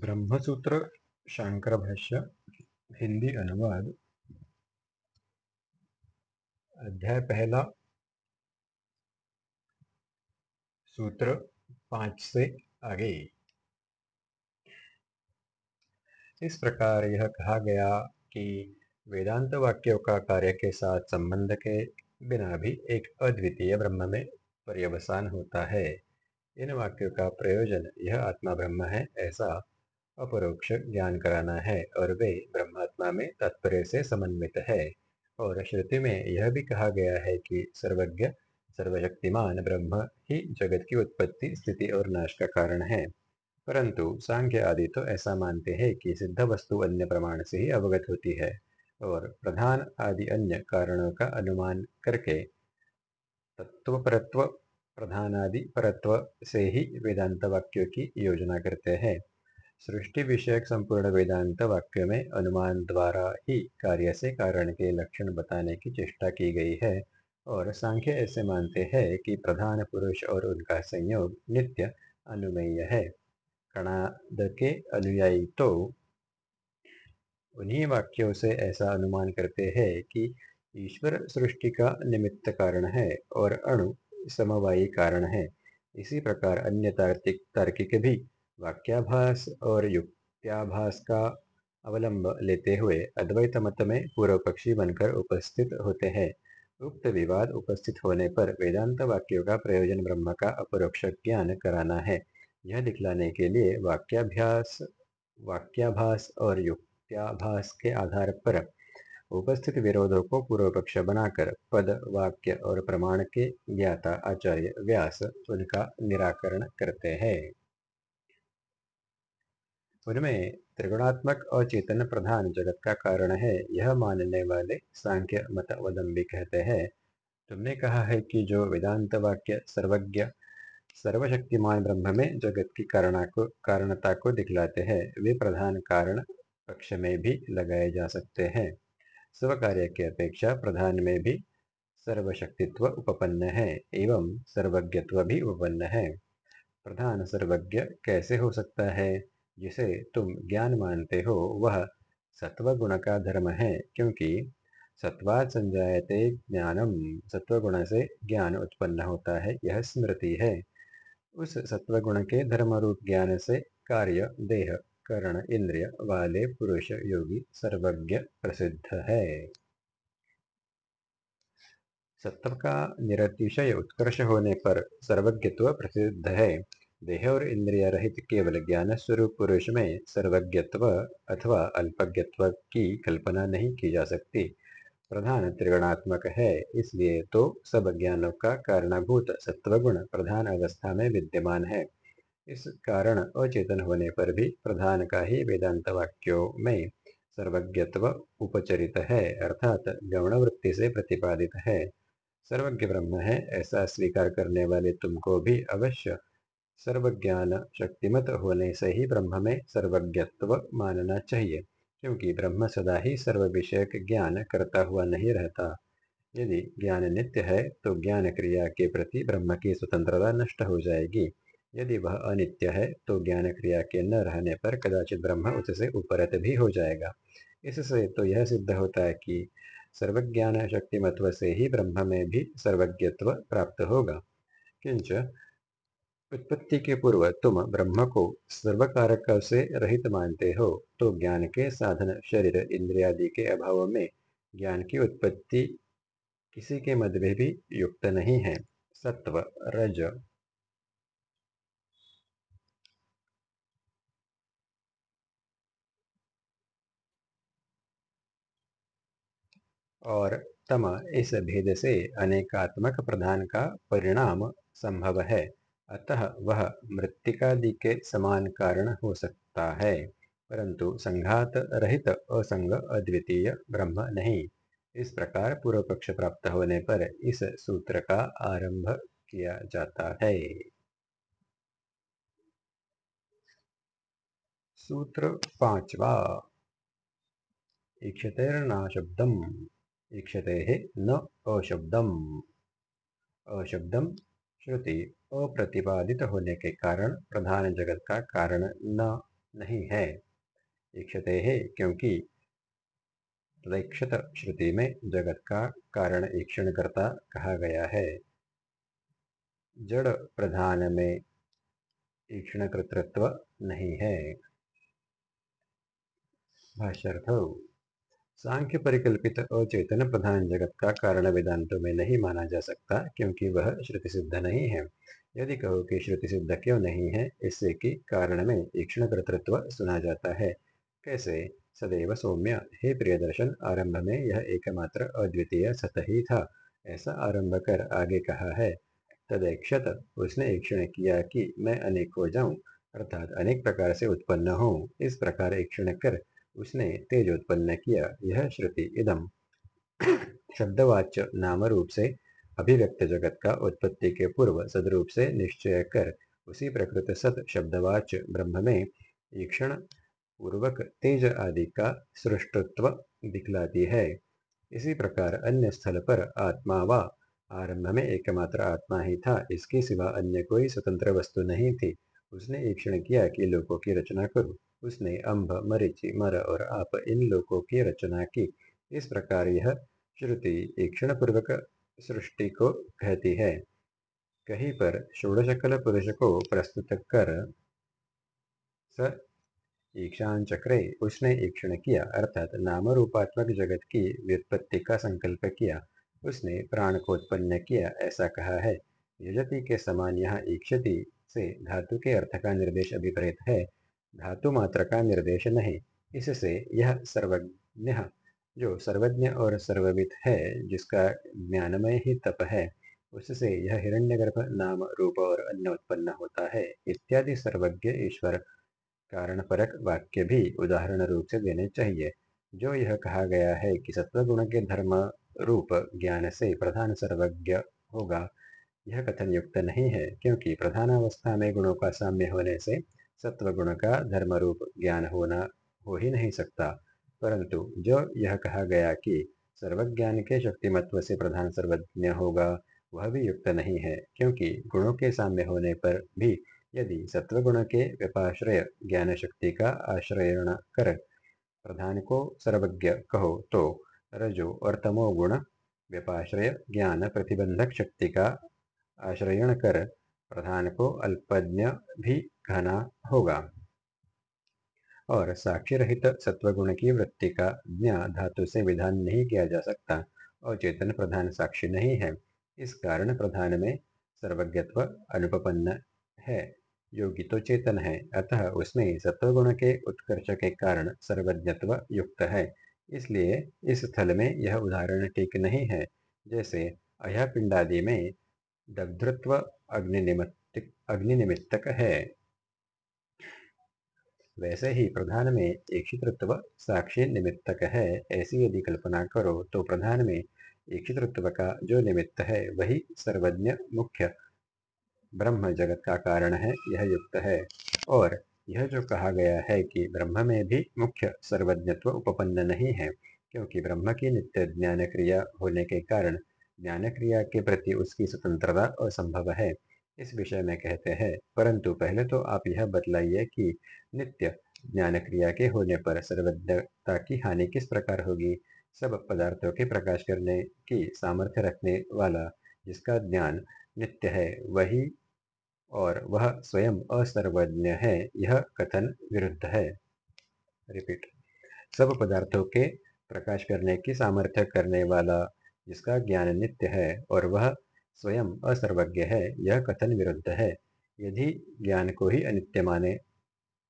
ब्रह्मसूत्र शांकर भाष्य हिंदी अनुवाद। अध्याय पहला। सूत्र पाँच से आगे। इस प्रकार यह कहा गया कि वेदांत वाक्यों का कार्य के साथ संबंध के बिना भी एक अद्वितीय ब्रह्म में पर्यवसान होता है। इन वाक्यों का प्रयोजन यह आत्मा ब्रह्म है ऐसा अपरोक्ष ज्ञान कराना है और वे ब्रह्मात्मा में तात्पर्य से समन्वित है। और श्रुति में यह भी कहा गया है कि सर्वज्ञ, सर्वशक्तिमान ब्रह्म ही जगत की उत्पत्ति, स्थिति और नाश का कारण है। परंतु सांख्य आदि तो ऐसा मानते हैं कि सिद्ध वस्तु अन्य प्रमाण से ही अवगत होती है और प्रधान आदि अन्य कारणों का अनुमान करके तत्व परत्व प्रधान आदि परत्व से ही वेदांत वाक्यों की योजना करते हैं। सृष्टि विषयक संपूर्ण वेदांत वाक्य में अनुमान द्वारा ही कार्य से कारण के लक्षण बताने की चेष्टा की गई है और सांख्य ऐसे मानते हैं कि प्रधान पुरुष और उनका संयोग नित्य अनुमेय है। कणाद के अनुयायी तो उन्हीं वाक्यों से ऐसा अनुमान करते हैं कि ईश्वर सृष्टि का निमित्त कारण है और अणु समवायी कारण है। इसी प्रकार अन्य तार्किक तार्किक भी वाक्याभास और युक्त्याभास का अवलंब लेते हुए अद्वैत मत में पूर्व पक्षी बनकर उपस्थित होते हैं। उक्त विवाद उपस्थित होने पर वेदांत वाक्यों का प्रयोजन ब्रह्म का अपरोक्ष ज्ञान कराना है। यह दिखलाने के लिए वाक्याभ्यास, वाक्याभास और युक्त्याभास के आधार पर उपस्थित विरोधों को पूर्व पक्ष बनाकर पद, वाक्य और प्रमाण के ज्ञाता आचार्य व्यास उनका निराकरण करते हैं। उनमें त्रिगुणात्मक और चेतन प्रधान जगत का कारण है, यह मानने वाले सांख्य मत वदम्बी कहते हैं। तुमने कहा है कि जो वेदांत वाक्य सर्वज्ञ, सर्वशक्तिमान ब्रह्म में जगत की कारणा को, कारणता को दिखलाते हैं, वे प्रधान कारण पक्ष में भी लगाए जा सकते हैं। स्व कार्य की अपेक्षा प्रधान में भी सर्वशक्तित्व उपपन्न है, एवं सर्वज्ञत्व भी उपपन्न है। प्रधान सर्वज्ञ कैसे हो सकता है? जिसे तुम ज्ञान मानते हो, वह सत्व गुण का धर्म है, क्योंकि सत्वाद संजायते ज्ञानम सत्व गुण से ज्ञान उत्पन्न होता है, यह स्मृति है। उस सत्व गुण के धर्म रूप ज्ञान से कार्य, देह, करण, इंद्रिय, वाले, पुरुष, योगी, सर्वज्ञ प्रसिद्ध है। सत्व का निरतिशय उत्कर्ष होने पर सर्वज्ञत्व प्रसिद्ध है। देह और इंद्रिय रहित केवल ज्ञान स्वरूप पुरुष में सर्वज्ञत्व अथवा अल्पज्ञत्व की कल्पना नहीं की जा सकती प्रधान त्रिगुणात्मक है इसलिए तो सब ज्ञानों का कारणभूत सत्वगुण प्रधान अवस्था में विद्यमान है इस कारण अचेतन होने पर भी प्रधान का ही वेदांत वाक्यों में सर्वज्ञत्व उपचरित है अर्थात गौण वृत्ति से प्रतिपादित है सर्वज्ञ ब्रह्म है ऐसा स्वीकार करने वाले तुमको भी अवश्य सर्वज्ञान शक्तिमत होने से ही ब्रह्म में सर्वज्ञत्व मानना चाहिए। क्योंकि ब्रह्म सदा ही सर्व विषयक ज्ञान करता हुआ नहीं रहता। यदि ज्ञान नित्य है तो ज्ञान क्रिया के प्रति ब्रह्म की स्वतंत्रता नष्ट हो जाएगी। यदि वह अनित्य है तो ज्ञान क्रिया के न रहने पर कदाचित ब्रह्म उससे उपरत भी हो जाएगा। इससे तो यह सिद्ध होता है कि सर्वज्ञान शक्तिमत्व से ही ब्रह्म में भी सर्वज्ञत्व प्राप्त होगा। किंच उत्पत्ति के पूर्व तुम ब्रह्म को सर्वकारक से रहित मानते हो तो ज्ञान के साधन, शरीर, इंद्रियादि के अभाव में ज्ञान की उत्पत्ति किसी के मध्य में भी युक्त नहीं है। सत्व, रज। और तम इस भेद से अनेकात्मक प्रधान का परिणाम संभव है। अतः वह मृतिकादि के समान कारण हो सकता है, परंतु संघात रहित असंग अद्वितीय ब्रह्म नहीं। इस प्रकार पूर्व पक्ष प्राप्त होने पर इस सूत्र का आरंभ किया जाता है। सूत्र पांचवा। इक्षतेर्ना शब्दम। इक्षते न अशब्दम। अशब्दम श्रुति। अप्रतिपादित होने के कारण प्रधान जगत का कारण न, नहीं है। ईक्षते है क्योंकि तदैक्षत श्रुति में जगत का कारण ईक्षण करता कहा गया है। जड़ प्रधान में ईक्षण कर्तृत्व नहीं है। सांख्य परिकल्पित अचेतन प्रधान जगत का कारण वेदांतों में नहीं माना जा सकता क्योंकि वह श्रुति सिद्ध नहीं है। यदि कहो कि श्रुति सिद्ध क्यों नहीं है, इससे कि कारण में ईक्षण कर्तृत्व सुना जाता है। कैसे? सदैव सौम्य। हे प्रियदर्शन, आरंभ में यह एकमात्र अद्वितीय सत ही था। ऐसा आरंभ कर आगे कहा है। तदैक्षत उसने ईक्षण किया कि मैं अनेक हो जाऊँ, अर्थात अनेक प्रकार से उत्पन्न हूँ इस प्रकार ईक्षण कर उसने तेज उत्पन्न किया। यह श्रुति इदम शब्दवाच्य नाम रूप से अभिव्यक्त जगत का उत्पत्ति के पूर्व सदरूप से निश्चय कर। उसी प्रकृत सत शब्दवाच्य ब्रह्म में ईक्षण पूर्वक तेज आदि का सृष्टत्व दिखलाती है। इसी प्रकार अन्य स्थल पर आत्मा व आरंभ में एकमात्र आत्मा ही था। इसके सिवा अन्य कोई स्वतंत्र वस्तु नहीं थी। उसने ईक्षण किया कि लोकों की रचना करूँ। उसने अम्भ मरिचि, मर और आप इन लोकों की रचना की। इस प्रकार यह श्रुति ईक्षण पूर्वक सृष्टि को कहती है। कहीं पर षोड़शकल पुरुष को प्रस्तुत कर स ईक्षांचक्रे उसने ईक्षण किया, अर्थात नाम रूपात्मक जगत की व्युत्पत्ति का संकल्प किया। उसने प्राण को उत्पन्न किया, ऐसा कहा है। युजति के समान यहाँ ईक्षति से धातु के अर्थ का निर्देश अभिप्रेत है। धातु मात्र का निर्देश नहीं, इससे यह सर्वज्ञ जो सर्वज्ञ और सर्वविद है, जिसका ज्ञानमय ही तप है, उससे यह हिरण्यगर्भ नाम रूप और अन्य उत्पन्न होता है। इत्यादि सर्वज्ञ ईश्वर कारण परक वाक्य भी उदाहरण रूप से देने चाहिए। जो यह कहा गया है कि सत्वगुण के धर्म रूप ज्ञान से प्रधान सर्वज्ञ होगा, यह कथन युक्त नहीं है, क्योंकि प्रधान अवस्था में गुणों का साम्य होने से सत्व गुण का धर्म रूप ज्ञान होना हो ही नहीं सकता। परंतु जो यह कहा गया कि सर्वज्ञान के शक्तिमत्व से प्रधान सर्वज्ञ होगा, वह भी युक्त नहीं है, क्योंकि गुणों के साम्य होने पर भी यदि सत्वगुण के व्यपाश्रय ज्ञान शक्ति का आश्रयण कर प्रधान को सर्वज्ञ कहो तो रजो और तमो गुण व्यपाश्रय ज्ञान प्रतिबंधक शक्ति का आश्रयण कर प्रधान को अल्पज्ञ भी कहना होगा। और साक्षी रहित सत्वगुण की वृत्ति का ज्ञा धातु से विधान नहीं किया जा सकता और चेतन प्रधान साक्षी नहीं है। इस कारण प्रधान में सर्वज्ञत्व अनुपन्न है। योगी तो चेतन है, अतः उसमें सत्वगुण के उत्कर्ष के कारण सर्वज्ञत्व युक्त है। इसलिए इस स्थल में यह उदाहरण ठीक नहीं है। जैसे अया पिंडादि में दग्धृत्व अग्नि निमित्तक है। वैसे ही प्रधान में ईक्षितृत्व साक्षी निमित्तक है, ऐसी यदि कल्पना करो तो प्रधान में ईक्षितृत्व का जो निमित्त है, वही सर्वज्ञ मुख्य ब्रह्म जगत का कारण है, यह युक्त है। और यह जो कहा गया है कि ब्रह्म में भी मुख्य सर्वज्ञत्व उपपन्न नहीं है, क्योंकि ब्रह्म की नित्य ज्ञान क्रिया होने के कारण ज्ञान क्रिया के प्रति उसकी स्वतंत्रता असंभव है। इस विषय में कहते हैं, परंतु पहले तो आप यह बतलाइए कि नित्य ज्ञान क्रिया के होने पर सर्वज्ञता की हानि किस प्रकार होगी? सब पदार्थों के प्रकाश करने की सामर्थ्य रखने वाला जिसका ज्ञान नित्य है, वही और वह स्वयं असर्वज्ञ है, यह कथन विरुद्ध है। रिपीट। सब पदार्थों के प्रकाश करने की सामर्थ्य करने वाला जिसका ज्ञान नित्य है और वह स्वयं असर्वज्ञ है, यह कथन विरुद्ध है। यदि ज्ञान को ही अनित्य माने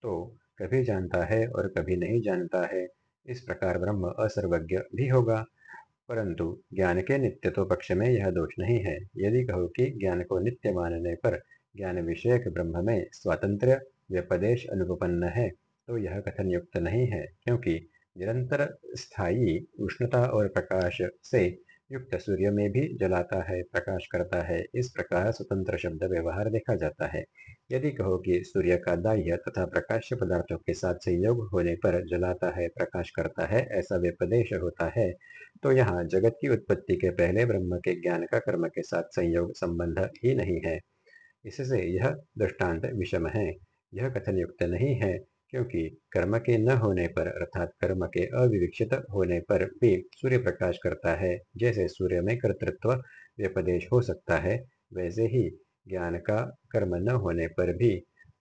तो कभी जानता है और कभी नहीं जानता है। इस प्रकार ब्रह्म असर्वज्ञ भी होगा। परंतु ज्ञान के नित्य तो पक्ष में यह दोष नहीं है। यदि कहो कि ज्ञान को नित्य मानने पर ज्ञान विषयक ब्रह्म में स्वातंत्र व्यपदेश अनुपन्न है तो यह कथन युक्त नहीं है, क्योंकि निरंतर स्थायी उष्णता और प्रकाश से युक्त सूर्य में भी जलाता है, प्रकाश करता है, इस प्रकार स्वतंत्र शब्द व्यवहार देखा जाता है। यदि कहो कि सूर्य का दाह्य तथा प्रकाश पदार्थों के साथ संयोग होने पर जलाता है, प्रकाश करता है, ऐसा व्यपदेश होता है तो यहाँ जगत की उत्पत्ति के पहले ब्रह्म के ज्ञान का कर्म के साथ संयोग संबंध ही नहीं है। इससे यह दृष्टांत विषम है। यह कथन युक्त नहीं है। क्योंकि कर्म के न होने पर, अर्थात कर्म के अविवक्षित होने पर भी सूर्य प्रकाश करता है। जैसे सूर्य में कर्तृत्व व्यपदेश हो सकता है, वैसे ही ज्ञान का कर्म न होने पर भी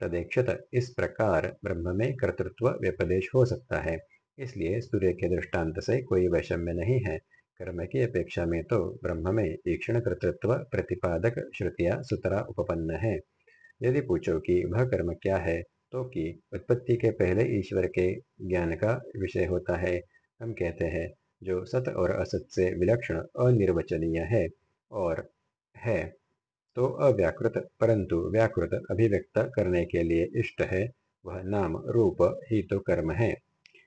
तदेक्षत इस प्रकार ब्रह्म में कर्तृत्व व्यपदेश हो सकता है। इसलिए सूर्य के दृष्टांत से कोई वैषम्य नहीं है। कर्म की अपेक्षा में तो ब्रह्म में ईक्षण कर्तृत्व प्रतिपादक श्रुतिया सुतरा उपपन्न है। यदि पूछो कि वह कर्म क्या है तो कि उत्पत्ति के पहले ईश्वर के ज्ञान का विषय होता है। हम कहते हैं, जो सत और असत से विलक्षण अनिर्वचनीय है और है तो अव्याकृत परंतु व्याकृत अभिव्यक्त करने के लिए इष्ट है, वह नाम रूप ही तो कर्म है।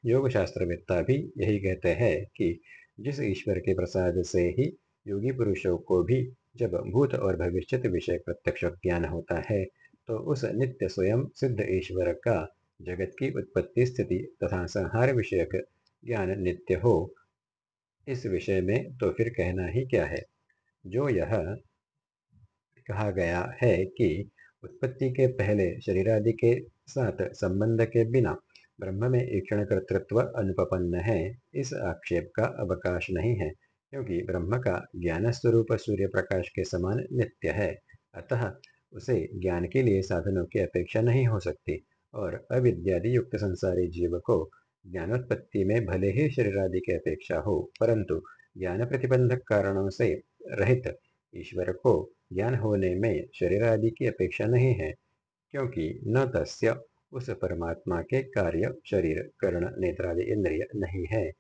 योग शास्त्रवेत्ता भी यही कहते हैं कि जिस ईश्वर के प्रसाद से ही योगी पुरुषों को भी जब भूत और भविष्य विषय प्रत्यक्ष ज्ञान होता है तो उस नित्य स्वयं सिद्ध ईश्वर का जगत की उत्पत्ति स्थिति तथा संहार विषयक ज्ञान नित्य हो, इस विषय में तो फिर कहना ही क्या है? जो यह कहा गया है कि उत्पत्ति के पहले शरीर आदि के साथ संबंध के बिना ब्रह्म में ईक्षण कर्तृत्व अनुपन्न है, इस आक्षेप का अवकाश नहीं है, क्योंकि ब्रह्म का ज्ञान स्वरूप सूर्य प्रकाश के समान नित्य है। अतः उसे ज्ञान के लिए साधनों की अपेक्षा नहीं हो सकती और अविद्यादि युक्त संसारी जीव को ज्ञानोत्पत्ति में भले ही शरीर आदि की अपेक्षा हो, परंतु ज्ञान प्रतिबंधक कारणों से रहित ईश्वर को ज्ञान होने में शरीर आदि की अपेक्षा नहीं है, क्योंकि न तस्य उस परमात्मा के कार्य, शरीर, कर्ण, नेत्रादि इंद्रिय नहीं है।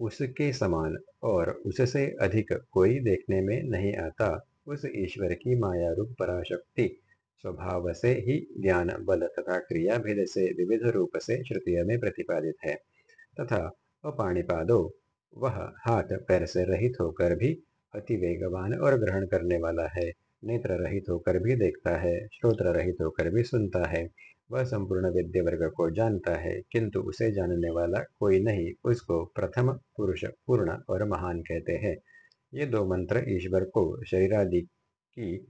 उसके समान और उससे अधिक कोई देखने में नहीं आता। उस ईश्वर की माया, रूप, पराशक्ति, स्वभाव से ही ज्ञान, बल तथा क्रिया भेद से विविध रूप से श्रुतियों में प्रतिपादित है। तथा अपाणिपादो वह हाथ, पैर से रहित होकर भी अति वेगवान और ग्रहण करने वाला है। नेत्र रहित होकर भी देखता है श्रोत्र रहित होकर भी सुनता है। वह संपूर्ण विद्य वर्ग को जानता है, किंतु उसे जानने वाला कोई नहीं, उसको प्रथम, पुरुष, पूर्ण और महान कहते हैं। ये दो मंत्र ईश्वर को शरीरादि की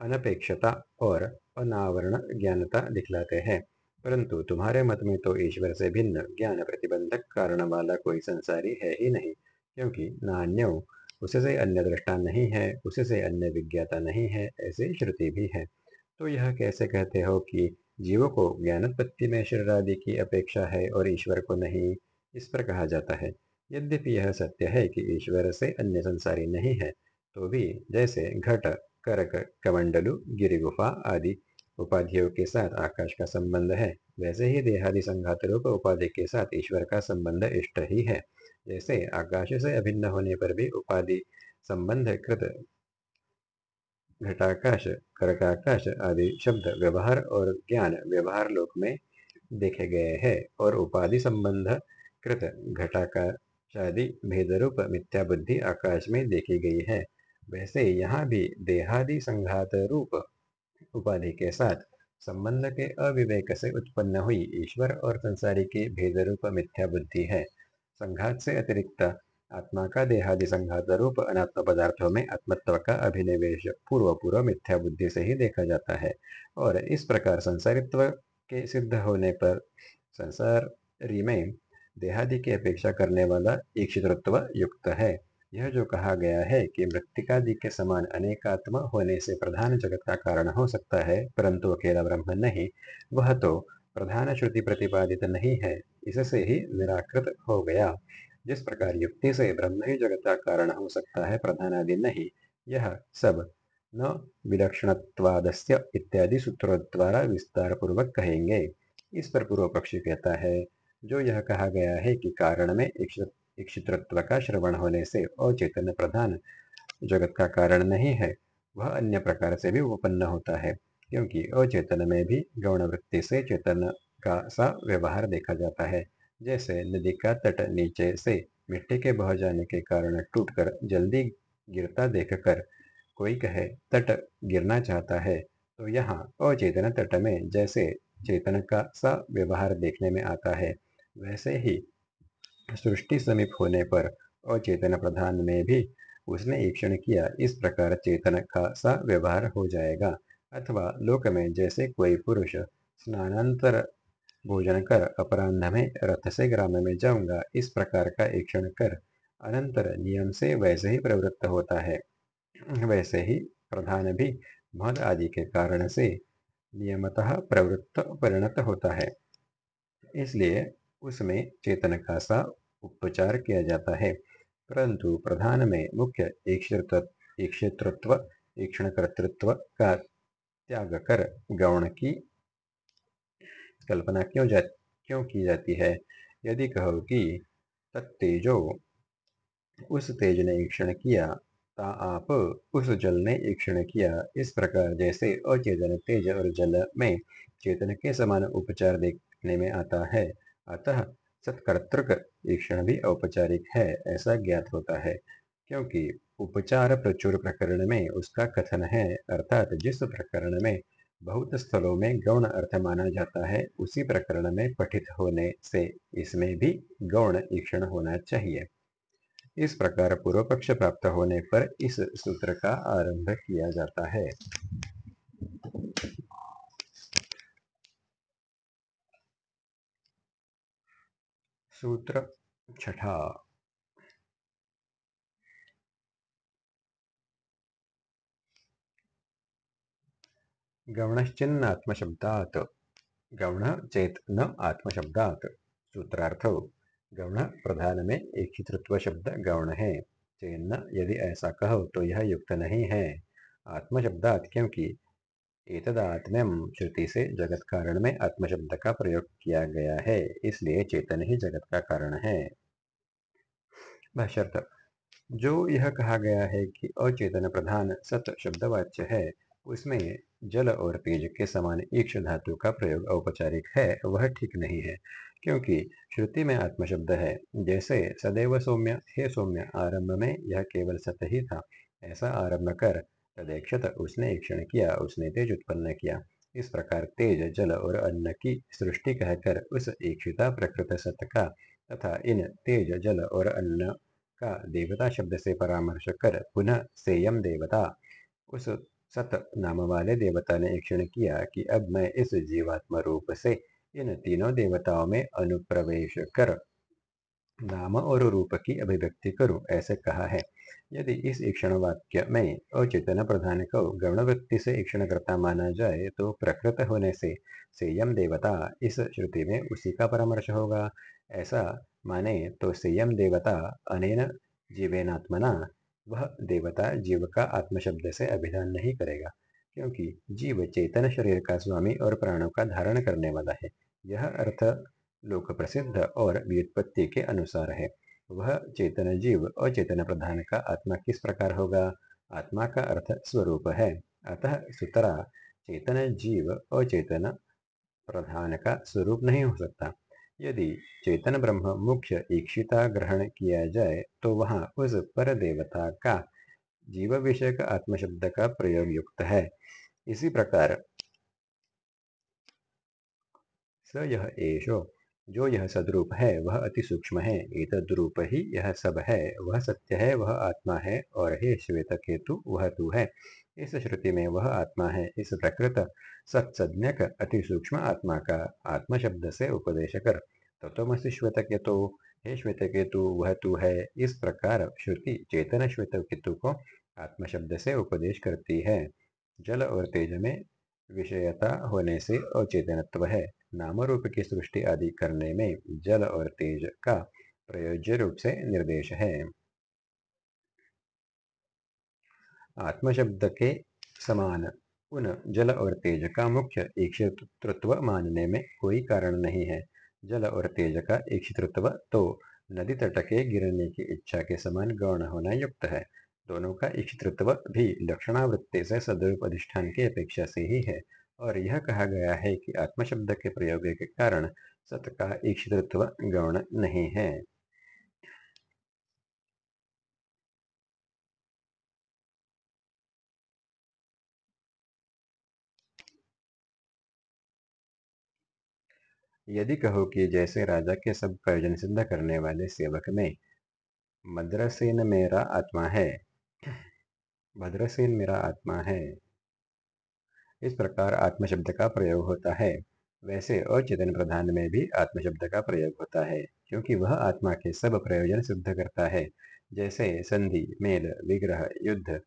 अनपेक्षता और अनावरण ज्ञानता दिखलाते हैं। परंतु तुम्हारे मत में तो ईश्वर से भिन्न ज्ञान प्रतिबंधक कारण वाला कोई संसारी है ही नहीं, क्योंकि नान्यो उससे अन्य दृष्टा नहीं है उससे अन्य विज्ञाता नहीं है, ऐसी श्रुति भी है। तो यह कैसे कहते हो कि जीवों को ज्ञानोत्पत्ति में शरीर आदि की अपेक्षा है और ईश्वर को नहीं? इस पर कहा जाता है। यद्यपि यह सत्य है कि ईश्वर से अन्य संसारी नहीं है तो भी जैसे घट, करक, कमंडलु, गिरिगुफा आदि उपाधियों के साथ आकाश का संबंध है, वैसे ही देहादि संघात रूप उपाधि के साथ ईश्वर का संबंध इष्ट ही है। जैसे आकाश से अभिन्न होने पर भी उपाधि संबंध कृत घटाकाश, करकाकाश आदि शब्द व्यवहार और ज्ञान व्यवहार लोक में देखे गए हैं और उपाधि संबंध कृत घटाकाशादि भेदरूप मिथ्या बुद्धि आकाश में देखी गई है। वैसे यहाँ भी देहादि संघात रूप उपाधि के साथ संबंध के अविवेक से उत्पन्न हुई ईश्वर और संसारी की भेदरूप मिथ्या बुद्धि है। संघात से अतिरिक्त आत्मा का देहादि संघात रूप अनात्म पदार्थों में आत्मत्व का अभिनिवेश पूर्व पूर्व मिथ्या बुद्धि से ही देखा जाता है और इस प्रकार संसारित्व के सिद्ध होने पर संसारी में देहादि की अपेक्षा करने वाला ईक्षितृत्व युक्त है। यह जो कहा गया है कि मृतिकादि के समान अनेकात्म होने से प्रधान जगत का कारण हो सकता है, परंतु अकेला ब्रह्म नहीं, वह तो प्रधान श्रुति प्रतिपादित नहीं है, इससे ही निराकृत हो गया। जिस प्रकार युक्ति से ब्रह्म ही जगत का कारण हो सकता है प्रधान आदि नहीं। यह सब न विलक्षणत्वादस्य इत्यादि सूत्रों द्वारा विस्तार पूर्वक कहेंगे। इस पर पूर्व पक्षी कहता है जो यह कहा गया है कि कारण में इक्षित्रत्व का श्रवण होने से अचेतन प्रधान जगत का कारण नहीं है, वह अन्य प्रकार से भी उपन्न होता है, क्योंकि अचेतन में भी गौण वृत्ति से चेतन का सा व्यवहार देखा जाता है। जैसे नदी का तट नीचे से मिट्टी के बह जाने के कारण टूटकर जल्दी गिरता देखकर कोई कहे, तट गिरना चाहता है तो यहाँ अचेतन तट में जैसे चेतन का सा व्यवहार देखने में आता है। वैसे ही सृष्टि समीप होने पर अचेतन प्रधान में भी उसने ईक्षण किया, इस प्रकार चेतन का सा व्यवहार हो जाएगा। अथवा लोक में जैसे कोई पुरुष स्नानांतर भोजन कर अपराह्न में, रथ से ग्राम में जाऊँगा, इस प्रकार का ईक्षण कर अनंतर नियम से वैसे ही प्रवृत्त होता है। वैसे ही प्रधान भी मद आदि के कारण से नियमतः प्रवृत्त, परिणत होता है। इसलिए उसमें चेतन का सा उपचार किया जाता है। परंतु प्रधान में मुख्य क्षेत्रत्व ईक्षण कर्तृत्व का त्याग कर गौण की कल्पना क्यों जा, क्यों की जाती है? यदि कहो कि तत्तेजो, उस तेज ने ईक्षण किया, ता आप उस जल ने ईक्षण किया। इस प्रकार जैसे अचेतन तेज और जल में चेतन के समान उपचार देखने में आता है। अतः सत्कर्तृक ईक्षण भी औपचारिक है, ऐसा ज्ञात होता है। क्योंकि उपचार प्रचुर प्रकरण में उसका कथन है, अर्थात जिस प्रकरण में बहुत स्थलों में गौण अर्थ माना जाता है, उसी प्रकरण में पठित होने से इसमें भी गौण ईक्षण होना चाहिए। इस प्रकार पूर्व पक्ष प्राप्त होने पर इस सूत्र का आरंभ किया जाता है। सूत्र छठा। गौणश्चिन्नात्मशब्दात् गौण चेत न आत्मशब्दात् सूत्रार्थ। गौण प्रधान में एक ही तृत्व शब्द गौण है चेन्न यदि ऐसा कहो तो यह युक्त नहीं है। आत्मशब्दात क्योंकि एतदात्म्यम श्रुति से जगत कारण में आत्मशब्द का प्रयोग किया गया है, इसलिए चेतन ही जगत का कारण है। जो यह कहा गया है कि अचेतन प्रधान सत शब्दवाच्य है, उसमें जल और तेज के समान ईक्ष धातु का प्रयोग औपचारिक है, वह ठीक नहीं है, क्योंकि श्रुति में आत्म शब्द है, जैसे सदैव सौम्य, हे सौम्य, आरंभ में यह केवल सत ही था, ऐसा आरंभ कर तदेक्षत उसने ईक्षण किया उसने तेज उत्पन्न किया इस प्रकार तेज जल और अन्न की सृष्टि कहकर उस ईक्षिता प्रकृत सत का तथा इन तेज जल और अन्न का देवता शब्द से परामर्श कर पुनः सेयम देवता उस सत नाम वाले देवता ने ईक्षण किया कि अब मैं इस जीवात्म रूप से इन तीनों देवताओं में अनुप्रवेश कर नाम और रूप की अभिव्यक्ति करूँ ऐसे कहा है यदि इस ईक्षण वाक्य में अचेतन प्रधान को गौण वृत्ति से ईक्षण करता माना जाए तो प्रकृत होने से संयम देवता इस श्रुति में उसी का परामर्श होगा। ऐसा माने तो संयम देवता अनेन जीवेनात्मना, वह देवता जीव का आत्म शब्द से अभिधान नहीं करेगा, क्योंकि जीव चेतन शरीर का स्वामी और प्राणों का धारण करने वाला है। यह अर्थ लोक प्रसिद्ध और व्युत्पत्ति के अनुसार है। वह चेतन जीव अचेतन प्रधान का आत्मा किस प्रकार होगा? आत्मा का अर्थ स्वरूप है। अतः सुतरा, चेतन जीव अचेतन प्रधान का स्वरूप नहीं हो सकता। यदि चेतन ब्रह्म मुख्य ईक्षिता ग्रहण किया जाए तो वहाँ उस पर देवता का जीव विषय का आत्मशब्द का प्रयोग युक्त है। इसी प्रकार स यह एशो जो यह सदरूप है, वह अति सूक्ष्म है। रूप ही यह सब है। वह सत्य है, वह आत्मा है और हे श्वेत केतु वह तू है। इस श्रुति में वह आत्मा है, इस प्रकृत सत्सज्ञक अति सूक्ष्म आत्मा का आत्म शब्द से उपदेश कर। तत्वमसी श्वेत केतु, हे श्वेत केतु, वह तू है। इस प्रकार श्रुति चेतन श्वेत केतु को आत्म शब्द से उपदेश करती है। जल और तेज में विषयता होने से अचेतनत्व है। नाम रूप की सृष्टि आदि करने में जल और तेज का प्रयोज्य रूप से निर्देश है। आत्मशब्द के समान, उन जल और तेज का मुख्य ईक्षितृत्व मानने में कोई कारण नहीं है। जल और तेज का ईक्षितृत्व तो नदी तट के गिरने की इच्छा के समान गौण होना युक्त है। दोनों का ईक्षितृत्व भी लक्षणावृत्ति से सदरूप अधिष्ठान की अपेक्षा से ही है। और यह कहा गया है कि आत्म शब्द के प्रयोग के कारण सत का ईक्षितृत्व गौण नहीं है। यदि कहो कि जैसे राजा के सब प्रयोजन सिद्ध करने वाले सेवक में, मद्रसेन मेरा आत्मा है। भद्रसेन मेरा आत्मा है। इस प्रकार आत्म शब्द का प्रयोग होता है। वैसे अचेतन प्रधान में भी आत्म शब्द का प्रयोग होता है, क्योंकि वह आत्मा के सब प्रयोजन सिद्ध करता है। जैसे संधि, मेल, विग्रह, युद्ध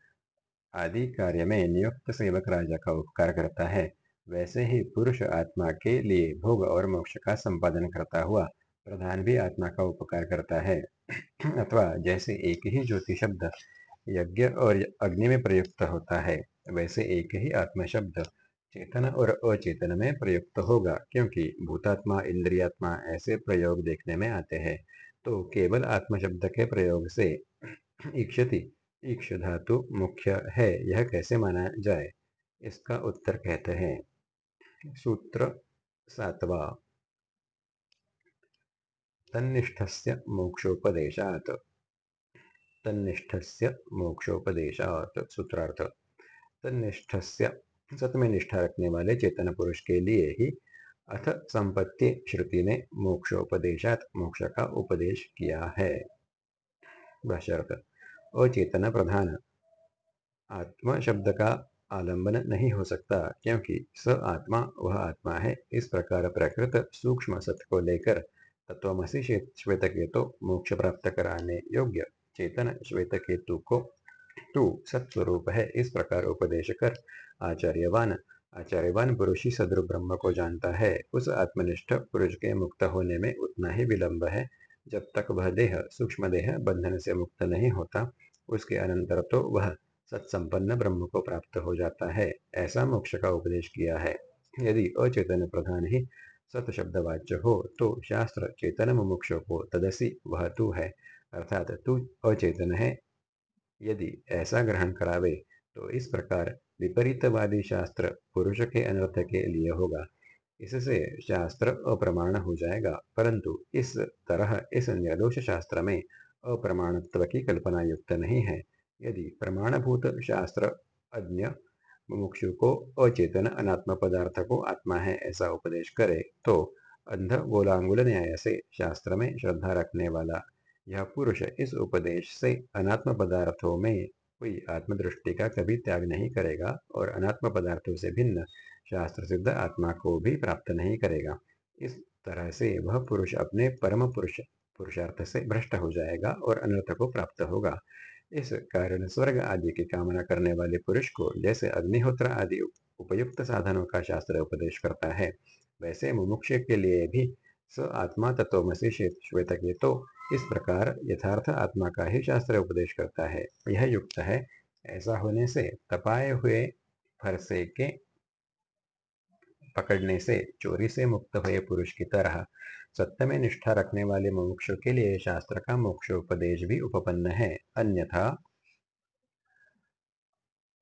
आदि कार्य में नियुक्त सेवक राजा का उपकार करता है। वैसे ही पुरुष आत्मा के लिए भोग और मोक्ष का संपादन करता हुआ प्रधान भी आत्मा का उपकार करता है। अथवा जैसे एक ही ज्योति शब्द यज्ञ और अग्नि में प्रयुक्त होता है। वैसे एक ही आत्मा शब्द चेतन और अचेतन में प्रयुक्त होगा, क्योंकि भूतात्मा, इंद्रियात्मा ऐसे प्रयोग देखने में आते हैं। तो केवल आत्मा शब्द के प्रयोग से इक्षति ईक्ष धातु मुख्य है, यह कैसे माना जाए? इसका उत्तर कहते हैं। सूत्र, सातवा। तन्निष्ठस्य मोक्षोपदेशात्। तन्निष्ठस्य मोक्षोपदेशात्, सूत्रार्थ। तन्निष्ठस्य सत में निष्ठा रखने वाले चेतन पुरुष के लिए ही अथ संपत्ति श्रुति ने मोक्षोपदेशात, मोक्ष का उपदेश किया है। अचेतन प्रधान, आत्मा शब्द का आलंबन नहीं हो सकता, क्योंकि स आत्मा, वह आत्मा है। इस प्रकार प्रकृत सूक्ष्म सत्य को लेकर तत्वमसी श्वेत केतु मोक्ष प्राप्त कराने योग्य चेतन श्वेत केतु को तू सत्स्वरूप है। इस प्रकार उपदेश कर। आचार्यवान आचार्यवान पुरुष ही सदृ ब्रह्म को जानता है। उस आत्मनिष्ठ पुरुष के मुक्त होने में उतना ही विलंब है। जब तक वह देह, सूक्ष्म देह बंधन से मुक्त नहीं होता, उसके अनंतर तो वह सत्संपन्न ब्रह्म को प्राप्त हो जाता है। ऐसा मोक्ष का उपदेश किया है। यदि अचेतन प्रधान ही सत शब्द वाच्य हो तो शास्त्र चेतन मुमुक्ष को तदसी वह तू है। अर्थात तू अचेतन है। यदि ऐसा ग्रहण करावे तो इस प्रकार विपरीतवादी शास्त्र पुरुष के अनर्थ के लिए होगा। इससे शास्त्र अप्रमाण हो जाएगा, परंतु इस तरह इस निर्दोष शास्त्र में अप्रमाणत्व की कल्पना युक्त नहीं है। यदि प्रमाणभूत शास्त्र अज्ञ मुमुक्षु को अचेतन अनात्म पदार्थ को आत्मा है ऐसा उपदेश करे तो अंध गोलांगुल न्याय से शास्त्र में श्रद्धा रखने वाला यह पुरुष इस उपदेश से अनात्म पदार्थों में कोई आत्मदृष्टि का कभी त्याग नहीं करेगा और अनात्म पदार्थों से भिन्न शास्त्र सिद्ध आत्मा को भी प्राप्त नहीं करेगा। इस तरह से वह पुरुष अपने परम पुरुष, पुरुषार्थ से भ्रष्ट हो जाएगा और अनर्थ को प्राप्त होगा। इस कारण स्वर्ग आदि की कामना करने वाले पुरुष को जैसे अग्निहोत्र आदि उपयुक्त साधनों का शास्त्र उपदेश करता है, वैसे मुमुक्ष के लिए भी स आत्मा तत्वमसी श्वेत के तो इस प्रकार यथार्थ आत्मा का ही शास्त्र उपदेश करता है। यह युक्त है। ऐसा होने से, तपाए हुए फरसे के पकड़ने से, चोरी से मुक्त हुए पुरुष की तरह सत्य में निष्ठा रखने वाले मुमुक्षु के लिए शास्त्र का मोक्षोपदेश भी उपपन्न है। अन्यथा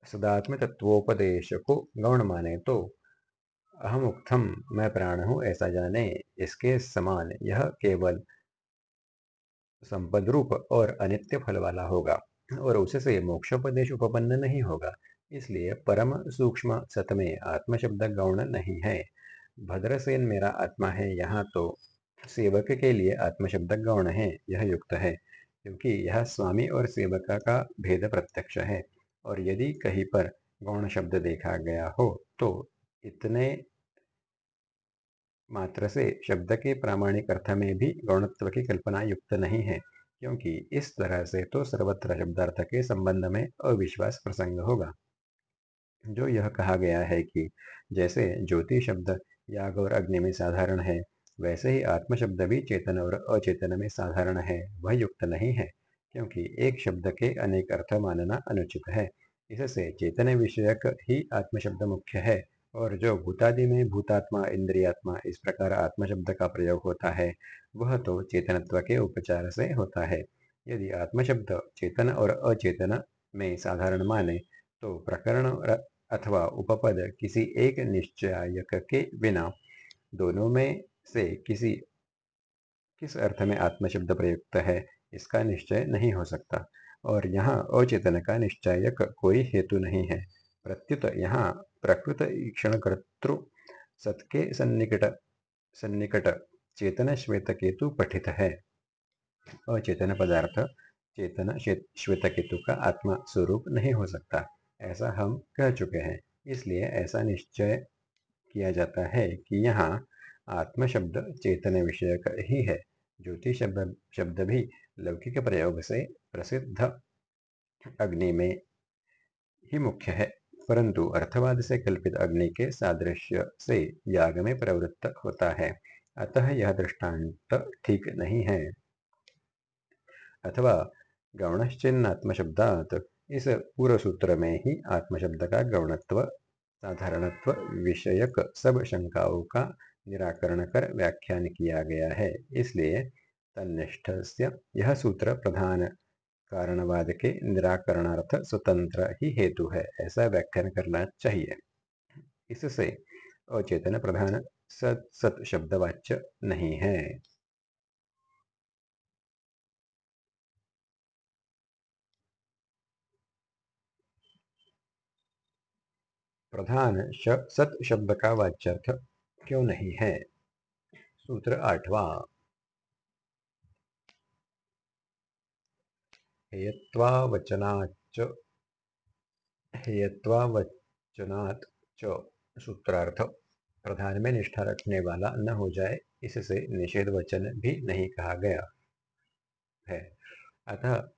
सदात्म तत्वोपदेश को गौण माने तो अहम उक्तम मैं प्राण हूँ ऐसा जाने, इसके समान यह केवल संपद रूप और अनित्य फल वाला होगा और उससे मोक्षोपदेश उपपन्न नहीं होगा। इसलिए परम सूक्ष्म सत में आत्म शब्द गौण नहीं है। भद्रसेन मेरा आत्मा है, यहाँ तो सेवक के लिए आत्म शब्द गौण है, यह युक्त है, क्योंकि यह स्वामी और सेवक का भेद प्रत्यक्ष है। और यदि कहीं पर गौण शब्द देखा गया हो तो इतने मात्र से शब्द के प्रामाणिक अर्थ में भी गौणत्व की कल्पना युक्त नहीं है, क्योंकि इस तरह से तो सर्वत्र शब्दार्थ के संबंध में अविश्वास प्रसंग होगा। जो यह कहा गया है कि जैसे ज्योति शब्द याग और अग्नि में साधारण है, वैसे ही आत्म शब्द भी चेतन और अचेतन में साधारण है, वह युक्त नहीं है, क्योंकि एक शब्द के अनेक अर्थ मानना अनुचित है। इससे चेतन विषयक ही आत्म शब्द मुख्य है। और जो भूतादि में भूतात्मा, इंद्रियात्मा, इस प्रकार आत्म शब्द का प्रयोग होता है, वह तो चेतनत्व के उपचार से होता है। यदि आत्म शब्द चेतन और अचेतन में साधारण माने तो प्रकरण अथवा उपपद किसी एक निश्चयक के बिना दोनों में से किसी, किस अर्थ में आत्म शब्द प्रयुक्त है, इसका निश्चय नहीं हो सकता। और यहाँ अचेतन का निश्चयक कोई हेतु नहीं है। प्रत्युत यहाँ प्रकृत ईक्षण कर्तृ सत के सन्निकट सन्निकट चेतन श्वेत केतु पठित है। अचेतन पदार्थ चेतन श्वेत केतु का आत्मा स्वरूप नहीं हो सकता, ऐसा हम कह चुके हैं। इसलिए ऐसा निश्चय किया जाता है कि यहाँ आत्म शब्द चेतन विषय ही है। ज्योति शब्द शब्द भी लौकिक प्रयोग से प्रसिद्ध अग्नि में ही मुख्य है। परंतु अर्थवाद से कल्पित अग्नि के सादृश्य से याग में प्रवृत्त होता है। अतः यह दृष्टांत ठीक नहीं है। अथवा गौणश्चिन्ह आत्मशब्दात इस पूर्व सूत्र में ही आत्मशब्द का गौणत्व, साधारणत्व, विषयक सब शंकाओं का निराकरण कर व्याख्यान किया गया है। इसलिए तन्निष्ठ यह सूत्र प्रधान कारणवाद के निराकरणार्थ स्वतंत्र ही हेतु है, ऐसा व्याख्यान करना चाहिए। इससे अचेतन प्रधान सत सत शब्दवाच्य नहीं है। प्रधान सत शब्द का वाच्यर्थ क्यों नहीं है? सूत्र आठवां। हेयत्वावचनाच्च सूत्रार्थ। प्रधान में निष्ठा रखने वाला न हो जाए, इससे निषेध वचन भी नहीं कहा गया है। अतः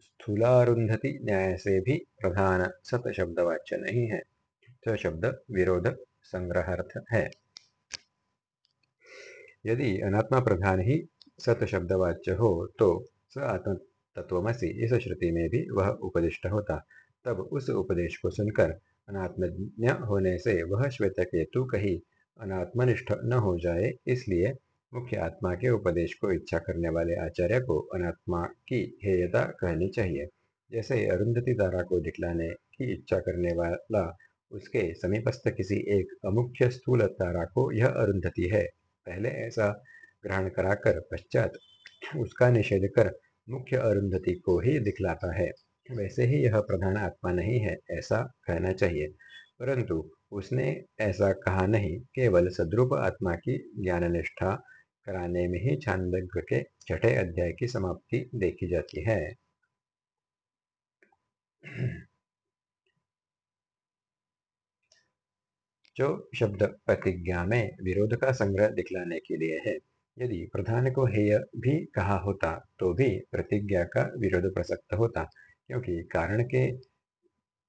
स्थूलारुंधति न्याय से भी प्रधान सत शब्द वाच्य नहीं है। तो शब्द विरोध संग्रहार्थ है। यदि अनात्मा प्रधान ही सत शब्दवाच्य हो तो स आत्म तत्वमसी इस श्रुति में भी वह उपदिष्ट होता। तब उस उपदेश को सुनकर अनात्मज्ञ होने से वह श्वेत केतु कहीं अनात्मनिष्ठ न हो जाए, इसलिए मुख्य आत्मा के उपदेश को इच्छा करने वाले आचार्य को अनात्मा की हेयता कहनी चाहिए। जैसे अरुंधति धारा को दिखलाने की इच्छा करने वाला उसके समीपस्थ किसी एक अमुख्य स्थूल तारा को यह अरुंधति है। पहले ऐसा ग्रहण कराकर पश्चात उसका निषेध कर मुख्य अरुंधति को ही दिखलाता है। वैसे ही यह प्रधान आत्मा नहीं है, ऐसा कहना चाहिए। परंतु उसने ऐसा कहा नहीं, केवल सद्रूप आत्मा की ज्ञान निष्ठा कराने में ही छांदोग्य के छठे अध्याय की समाप्ति देखी जाती है। जो शब्द प्रतिज्ञा में विरोध का संग्रह दिखलाने के लिए है यदि प्रधान को हेय भी कहा होता तो भी प्रतिज्ञा का विरोध प्रसक्त होता, क्योंकि कारण के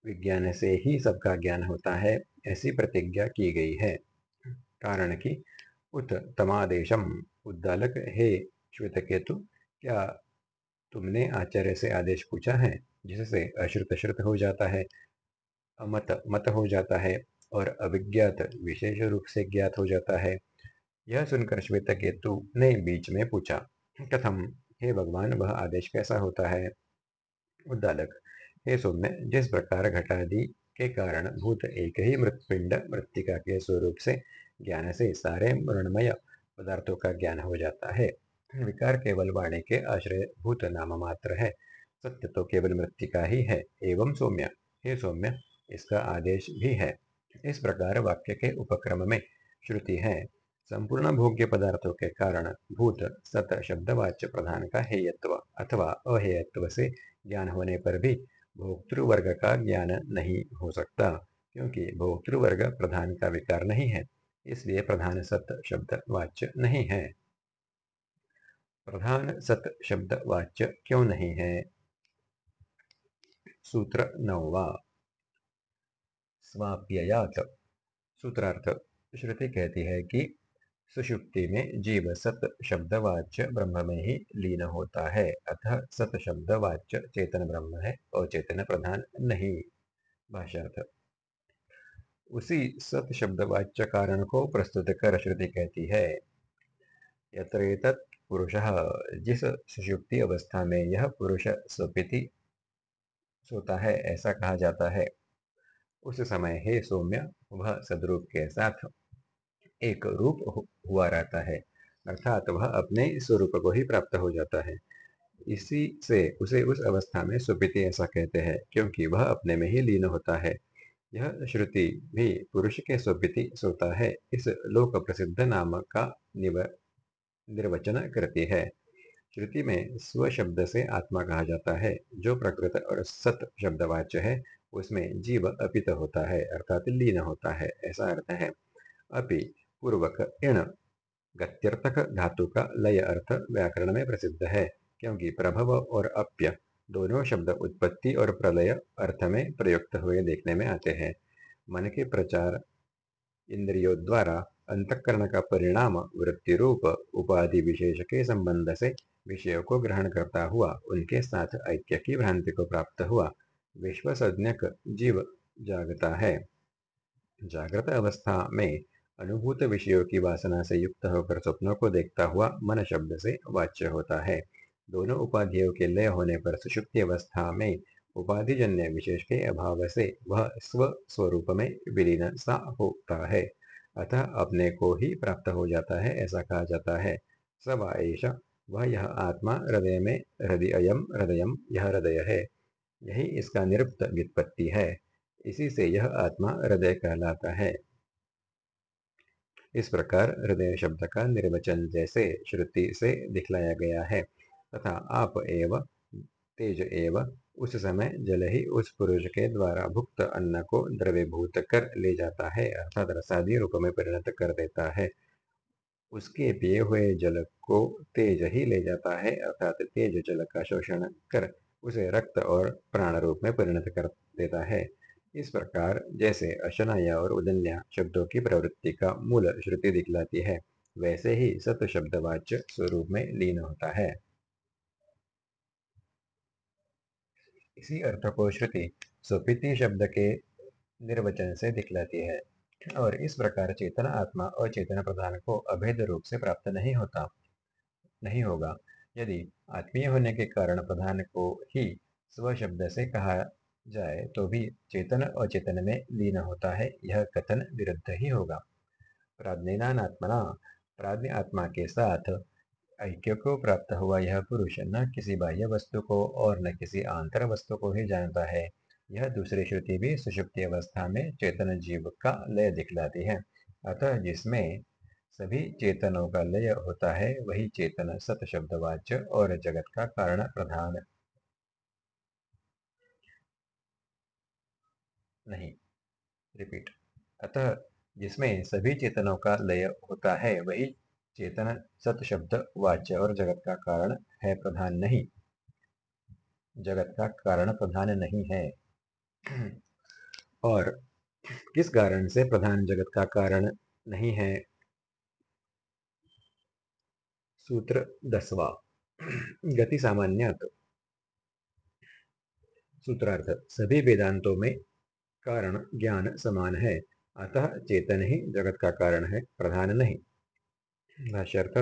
विज्ञान से ही सबका ज्ञान होता है, ऐसी प्रतिज्ञा की गई है। कारण की, उत तमादेशम, उद्दालक, हे श्वेतकेतु, क्या तुमने आचार्य से आदेश पूछा है, जिससे अश्रुत श्रुत हो जाता है, अमत मत हो जाता है, और अविज्ञात विशेष रूप से ज्ञात हो जाता है? यह सुनकर श्वेत केतु ने बीच में पूछा, कथम? हे भगवान, वह आदेश कैसा होता है? उद्दालक, हे सौम्य, जिस प्रकार घटादि के कारण भूत एक ही मृतपिंड मृतिका के स्वरूप से ज्ञान से सारे मृणमय पदार्थों का ज्ञान हो जाता है, विकार केवल वाणी के आश्रय भूत नाम मात्र है, सत्य तो केवल मृतिका ही है, एवं सौम्य। हे सौम्य, इसका आदेश भी है। इस प्रकार वाक्य के उपक्रम में श्रुति है। संपूर्ण भोग्य पदार्थों के कारण भूत, सत, शब्दवाच्य प्रधान का हेयत्व अथवा अहेयत्व से ज्ञान होने पर भी भोक्तृवर्ग का ज्ञान नहीं हो सकता, क्योंकि भोक्तृवर्ग प्रधान का विकार नहीं है, इसलिए प्रधान सत शब्द वाच्य नहीं है। प्रधान सत शब्द वाच्य क्यों नहीं है? सूत्र नौवा। स्वाप्ययात। सूत्रार्थ, श्रुति कहती है कि सुषुप्ति में जीव सत शब्दवाच्य ब्रह्म में ही लीन होता है। अतः सत शब्दवाच्य चेतन ब्रह्म है और चेतन प्रधान नहीं। भाषार्थ उसी सत शब्दवाच्य कारण को प्रस्तुत कर श्रुति कहती है यत्र पुरुष, जिस सुषुप्ति अवस्था में यह पुरुष स्वपिति सोता है, ऐसा कहा जाता है। उस समय हे सौम्य, वह सदरूप के साथ एक रूप हुआ रहता है, अर्थात वह अपने स्वरूप को ही प्राप्त हो जाता है। इसी से उसे उस अवस्था में सुपिति ऐसा कहते हैं, क्योंकि वह अपने में ही लीन होता है। यह श्रुति भी पुरुष के स्वपिति सोता है, इस लोक प्रसिद्ध नाम का निर्वचन करती है। श्रुति में स्व शब्द से आत्मा कहा जाता है, जो प्रकृत और सत शब्दवाच्य है, उसमें जीव अपित होता है, अर्थात लीन होता है, ऐसा अर्थ है। अपि पूर्वक इण गत्यर्थक धातु का लय अर्थ व्याकरण में प्रसिद्ध है, क्योंकि प्रभव और अप्य दोनों शब्द उत्पत्ति और प्रलय अर्थ में प्रयुक्त हुए देखने में आते हैं। मन के प्रचार इंद्रियों द्वारा अंतकरण का परिणाम वृत्ति रूप उपाधि विशेष के संबंध से विषयों को ग्रहण करता हुआ, उनके साथ ऐक्य की भ्रांति को प्राप्त हुआ विश्व जीव जागता है। जागृत अवस्था में अनुभूत विषयों की वासना से युक्त होकर स्वप्नों को देखता हुआ मन शब्द से वाच्य होता है। दोनों उपाधियों के लय होने पर सुषुप्ति अवस्था में उपाधिजन्य विशेष के अभाव से वह स्व स्वरूप में विलीन सा होता है। अतः अपने को ही प्राप्त हो जाता है, ऐसा कहा जाता है। सब ऐसा वह यह आत्मा हृदय में हृदय अयम हृदयम, यह हृदय है। यही इसका निरुक्त व्युत्पत्ति है। इसी से यह आत्मा हृदय कहलाता है। इस प्रकार हृदय शब्द का निर्वचन जैसे श्रुति से दिखलाया गया है। तथा आप एव, तेज एव, उस समय जल ही उस पुरुष के द्वारा भुक्त अन्न को द्रव्यभूत कर ले जाता है, अर्थात रसादी रूप में परिणत कर देता है। उसके पिए हुए जल को तेज ही ले जाता है, अर्थात तेज जल का शोषण कर उसे रक्त और प्राण रूप में परिणत कर देता है। इस प्रकार जैसे अशनाया और उदन्या शब्दों की प्रवृत्ति का मूल श्रुति दिखलाती है, वैसे ही सत शब्दवाच्य स्वरूप में लीन होता है। इसी अर्थ को श्रुति सुपीति शब्द के निर्वचन से दिखलाती है और इस प्रकार चेतन आत्मा और चेतन प्रधान को अभेद रूप से प्राप्त नहीं होता, नहीं होगा। यदि आत्मीय होने के कारण प्रधान को ही स्व शब्द से कहा जाए तो भी चेतन और चेतन में लीन होता है, यह कथन विरुद्ध ही होगा। प्राज्ञात्मना प्राज्ञ आत्मा के साथ ऐक्य को प्राप्त हुआ, यह पुरुष न किसी बाह्य वस्तु को और न किसी आंतर वस्तु को ही जानता है। यह दूसरी श्रुति भी सुषुप्ति अवस्था में चेतन जीव का लय दिखलाती है। अतः जिसमें सभी चेतनों का लय होता है, वही चेतन सत शब्दवाच्य और जगत का कारण प्रधान नहीं। रिपीट अतः जिसमें सभी चेतनों का लय होता है, वही चेतन सत शब्द, वाच्य और जगत का कारण है प्रधान नहीं। जगत का कारण प्रधान नहीं है। और किस कारण से प्रधान जगत का कारण नहीं है? सूत्र दसवा। गति सामान्य सूत्रार्थ। सभी वेदांतों में कारण ज्ञान समान है। अतः चेतन ही जगत का कारण है, प्रधान नहीं। भाष्यर्थ,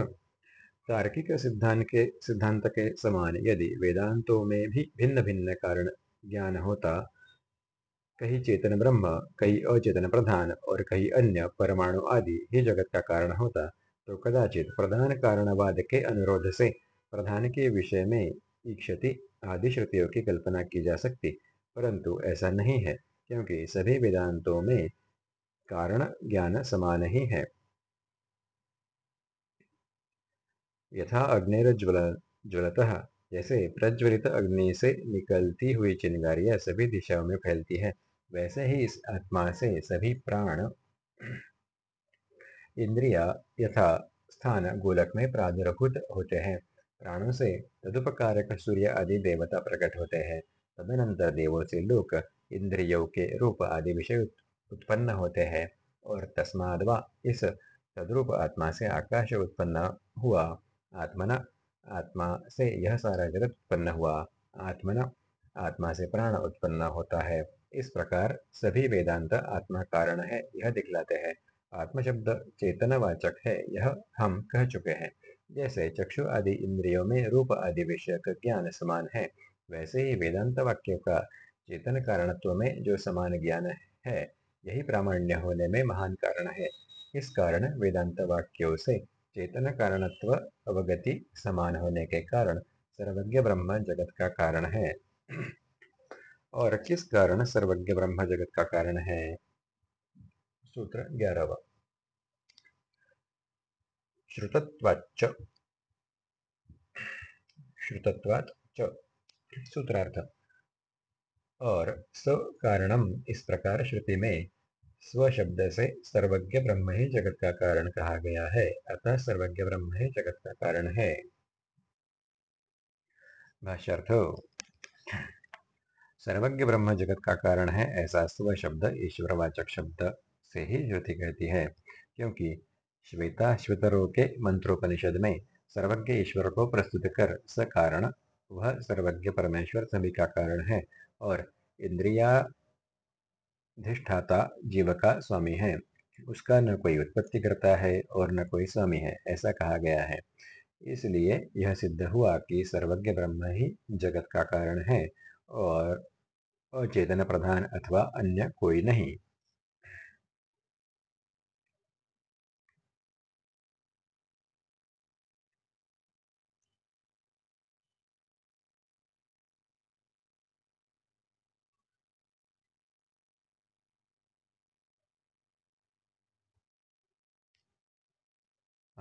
तार्किक सिद्धांत के सिद्धांत के समान यदि वेदांतों में भी भिन्न भिन्न कारण ज्ञान होता, कहीं चेतन ब्रह्म, कहीं अचेतन प्रधान और कहीं अन्य परमाणु आदि ही जगत का कारण होता तो कदाचित प्रधान कारणवाद के अनुरोध से प्रधान के विषय में ईक्षति आदि श्रुतियों की कल्पना की जा सकती, परंतु ऐसा नहीं है। क्योंकि सभी वेदांतों में कारण ज्ञान समान ही है। यथा अग्निज्वल ज्वलतः, जैसे प्रज्वलित अग्नि से निकलती हुई चिंगारियाँ सभी दिशाओं में फैलती है, वैसे ही इस आत्मा से सभी प्राण, इंद्रिया यथा स्थान गोलक में प्रादुर्भूत होते हैं। प्राणों से तदुपकारक सूर्य आदि देवता प्रकट होते हैं। तदनंतर देवों से लोक इंद्रियों के रूप आदि विषय उत्पन्न होते हैं और तस्मादवा इस तद्रूप आत्मा से आकाश उत्पन्न हुआ। आत्मना, आत्मा से यह सारा जगत उत्पन्न हुआ। आत्मना, आत्मा से प्राण उत्पन्न होता है। इस प्रकार सभी वेदांत आत्मा कारण है, यह दिखलाते हैं। आत्म शब्द चेतनवाचक है, यह हम कह चुके हैं। जैसे चक्षु आदि इंद्रियों में रूप आदि विषय का ज्ञान समान है, वैसे ही वेदांत वाक्यों का चेतन कारणत्व में जो समान ज्ञान है, यही प्रामाण्य होने में महान कारण है। इस कारण वेदांत वाक्यों से चेतन कारणत्व अवगति समान होने के कारण सर्वज्ञ ब्रह्म जगत का कारण है। और किस कारण सर्वज्ञ ब्रह्म जगत का कारण है? सूत्र ग्यारहवा। श्रुतत्वाच्च। श्रुतत्वात् च सूत्रार्थ। और स्व कारणम इस प्रकार श्रुति में स्व शब्द से सर्वज्ञ ब्रह्म ही जगत का कारण कहा गया है, अतः सर्वज्ञ ब्रह्म ही जगत का कारण है। सर्वज्ञ ब्रह्म जगत का कारण है ऐसा स्व शब्द ईश्वरवाचक शब्द से ही ज्योति कहती है, क्योंकि श्वेता श्वेतरो के मंत्रोपनिषद में सर्वज्ञ ईश्वर को प्रस्तुत कर स कारण वह सर्वज्ञ परमेश्वर सभी का कारण है और इंद्रियाधिष्ठाता जीव का स्वामी है। उसका न कोई उत्पत्ति करता है और न कोई स्वामी है, ऐसा कहा गया है। इसलिए यह सिद्ध हुआ कि सर्वज्ञ ब्रह्म ही जगत का कारण है और अचेतन प्रधान अथवा अन्य कोई नहीं।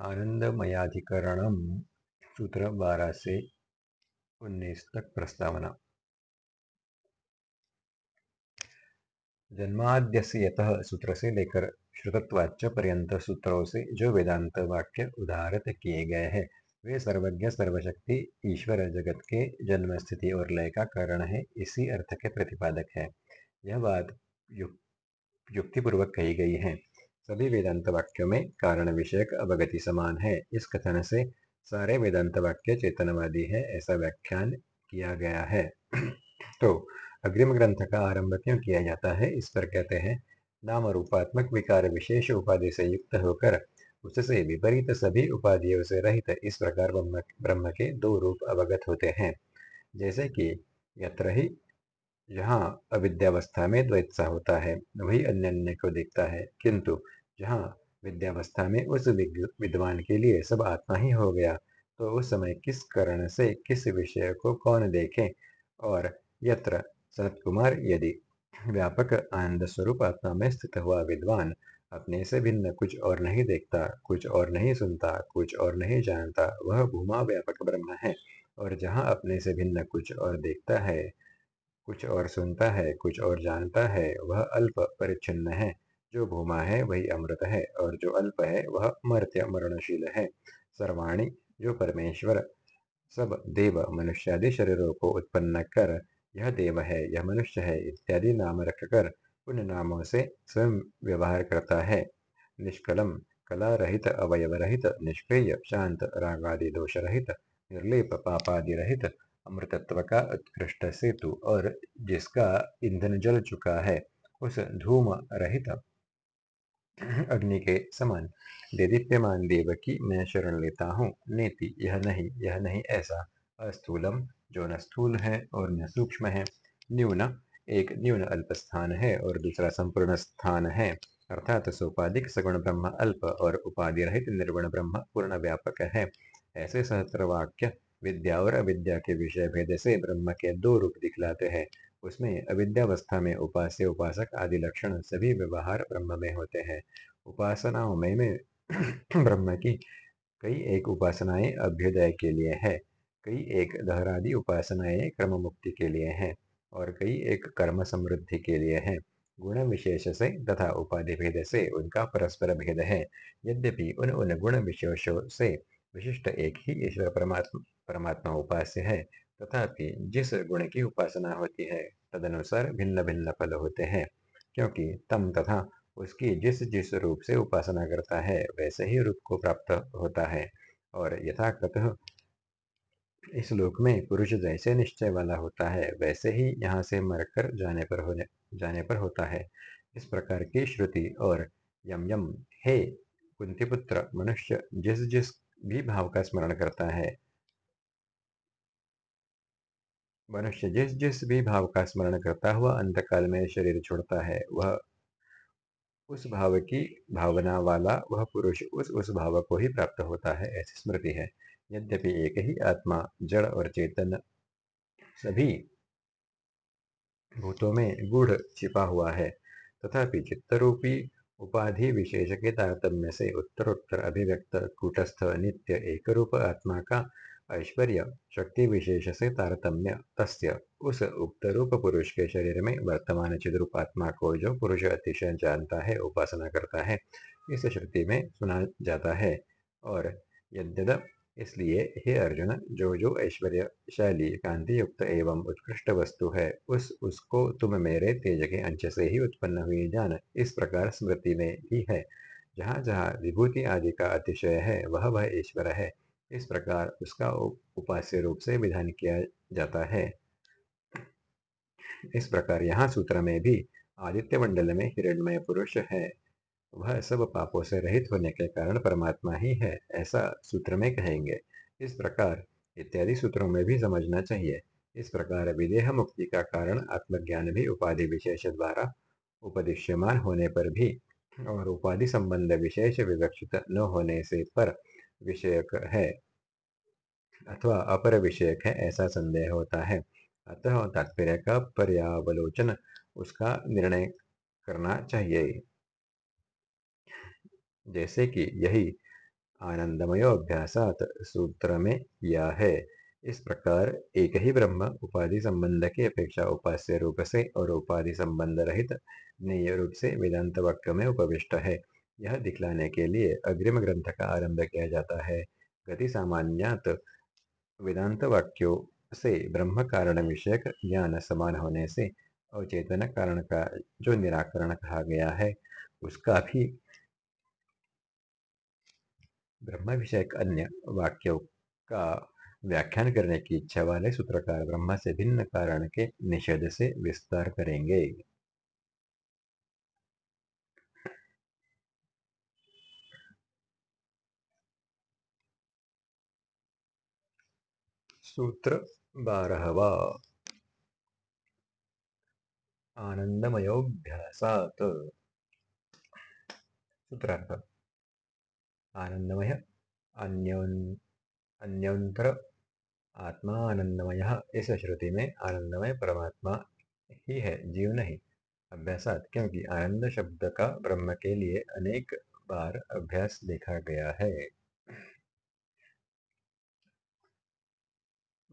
आनंदमयाधिकरणम सूत्र बारह से उन्नीस तक प्रस्तावना। जन्माद्यस्य यतः सूत्र से लेकर श्रुतत्वाच्य पर्यंत सूत्रों से जो वेदांत वाक्य उदाहरित किए गए हैं, वे सर्वज्ञ, सर्वशक्ति, ईश्वर जगत के जन्म स्थिति और लय का कारण है, इसी अर्थ के प्रतिपादक है। यह बात युक्तिपूर्वक कही गई है। सभी वेदांत वाक्यों में कारण विषयक अवगति समान है। इस कथन से सारे वेदांत वाक्य चेतनवादी है, ऐसा व्याख्यान किया गया है। तो अग्रिम ग्रंथ का आरंभ क्यों किया जाता है? इस पर कहते हैं नाम रूपात्मक विकार विशेष उपाधि से युक्त होकर उससे विपरीत सभी उपाधियों से रहित इस प्रकार ब्रह्म के दो रूप अवगत होते हैं। जैसे कि यत्र ही जहाँ अविद्यावस्था में द्वैतसा होता है, वही अन्य को देखता है। किंतु जहाँ विद्यावस्था में उस विद्वान के लिए सब आत्मा ही हो गया तो उस समय किस कारण से किस विषय को कौन देखे? और यत्र सनत कुमार यदि व्यापक आनंद स्वरूप आत्मा में स्थित हुआ विद्वान अपने से भिन्न कुछ और नहीं देखता, कुछ और नहीं सुनता, कुछ और नहीं जानता, वह भूमा व्यापक ब्रह्म है, और जहाँ अपने से भिन्न कुछ और देखता है, कुछ और सुनता है, कुछ और जानता है, वह अल्प परिच्छिन्न है। जो भूमा है वही अमृत है और जो अल्प है वह मर्त्य मरणशील है। सर्वाणी, जो परमेश्वर, सब देव मनुष्यादि शरीरों को उत्पन्न कर, यह देव है, यह मनुष्य है, इत्यादि नाम रखकर उन नामों से स्वयं व्यवहार करता है। निष्कलम कला रहित अवयव रहित निष्क्रिय, शांत, रागादि दोष रहित निर्लेप पापादि रहित अमृतत्व का उत्कृष्ट सेतु और जिसका ईंधन जल चुका है, उस धूम रहित अग्नि के समान। देदीप्यमान देव की मैं शरण लेता हूँ। नेति, यह नहीं यह नहीं ऐसा। अस्थूलम, जो न स्थूल है और न सूक्ष्म है। न्यून, एक न्यून अल्प स्थान है और दूसरा संपूर्ण स्थान है। अर्थात सोपाधिक सगुण ब्रह्म अल्प और उपाधि रहित निर्गुण ब्रह्म पूर्ण व्यापक है। ऐसे सहस्त्र वाक्य विद्या और अविद्या के विषय भेद से ब्रह्म के दो रूप दिखलाते हैं। उसमें अविद्यावस्था में उपास्य उपासक आदि लक्षण सभी व्यवहार ब्रह्म में होते हैं। उपासनाओं में, में ब्रह्म की कई एक उपासनाएँ अभ्युदय के लिए है कई एक दहरादि उपासनाएँ क्रम मुक्ति के लिए हैं और कई एक कर्म समृद्धि के लिए हैं। गुण विशेष से तथा उपाधि भेद से उनका परस्पर भेद है। यद्यपि उन उन गुण विशेषों से विशिष्ट एक ही ईश्वर परमात्मा परमात्मा उपास्य है तथापि जिस गुण की उपासना होती है, तदनुसार भिन्न भिन्न फल होते हैं, क्योंकि तम तथा उसकी जिस जिस रूप से उपासना करता है, वैसे ही रूप को प्राप्त होता है। और यथाकृत इस लोक में पुरुष जैसे निश्चय वाला होता है, वैसे ही यहाँ से मरकर जाने पर होने, जाने पर होता है। इस प्रकार की श्रुति और यम यम, हे कुंती पुत्र मनुष्य जिस जिस भी भाव का स्मरण करता है मनुष्य जिस जिस भी भाव का स्मरण करता हुआ अंतकाल में शरीर छोड़ता है। वह उस भाव की भावना वाला, वह पुरुष उस उस भाव को ही प्राप्त होता है, ऐसी स्मृति है। यद्यपि एक ही आत्मा, जड़ और चेतन सभी भूतों में गुढ़ छिपा हुआ है, तथापि चित्तरूपी उपाधि विशेष के तारतम्य से उत्तरोत्तर अभिव्यक्त, कूटस्थ, नित्य एक रूप आत्मा का ऐश्वर्य शक्ति विशेष से तारतम्य, तस्य उस उक्त रूप पुरुष के शरीर में वर्तमान चिद्रूप आत्मा को जो पुरुष अतिशय जानता है, उपासना करता है, इस श्रुति में सुना जाता है। और यद्यद, इसलिए हे अर्जुन, जो जो ऐश्वर्यशाली कांति युक्त एवं उत्कृष्ट वस्तु है, उस उसको तुम मेरे तेज के अंश से ही उत्पन्न हुई जान, इस प्रकार स्मृति में भी है। जहाँ जहाँ विभूति आदि का अतिशय है, वह वह ईश्वर है। इस प्रकार उसका उपास्य रूप से विधान किया जाता है। इस प्रकार यहाँ सूत्र में भी आदित्य मंडल में हिरणमय पुरुष है। वह सब पापों से रहित होने के कारण परमात्मा ही है, ऐसा सूत्र में कहेंगे। इस प्रकार इत्यादि सूत्रों में भी समझना चाहिए। इस प्रकार विदेह मुक्ति का कारण आत्मज्ञान भी उपाधि विशेष द्वारा उपदिश्यमान होने पर भी और उपाधि संबंध विशेष विवक्षित न होने से पर विषयक है। अथवा अपर विषयक है, ऐसा संदेह होता है। अतः तात्पर्य का पर्यावलोचन, उसका निर्णय करना चाहिए। जैसे कि यही आनंदमय अभ्यासात सूत्र में किया है। इस प्रकार एक ही ब्रह्म उपाधि संबंध की अपेक्षा उपास्य रूप से और उपाधि संबंध रहित, नेय रूप से वेदांत वाक्य में उपविष्ट है। यह दिखलाने के लिए अग्रिम ग्रंथ का आरंभ किया जाता है। गति सामान्यात वेदांत वाक्यों से ब्रह्म कारण विषयक ज्ञान समान होने से अवचेतन कारण का, जो निराकरण कहा गया है, उसका भी ब्रह्म विषयक अन्य वाक्यों का व्याख्यान करने की इच्छा वाले सूत्रकार ब्रह्म से भिन्न कारण के निषेध से विस्तार करेंगे। सूत्र बारहवा। आनंदमयोभ्यासात सूत्रार्थ आनंदमय अन्योन्तर आत्मा आनंदमय इस श्रुति में आनंदमय परमात्मा ही है, जीव नहीं। अभ्यासात, क्योंकि आनंद शब्द का ब्रह्म के लिए अनेक बार अभ्यास देखा गया है।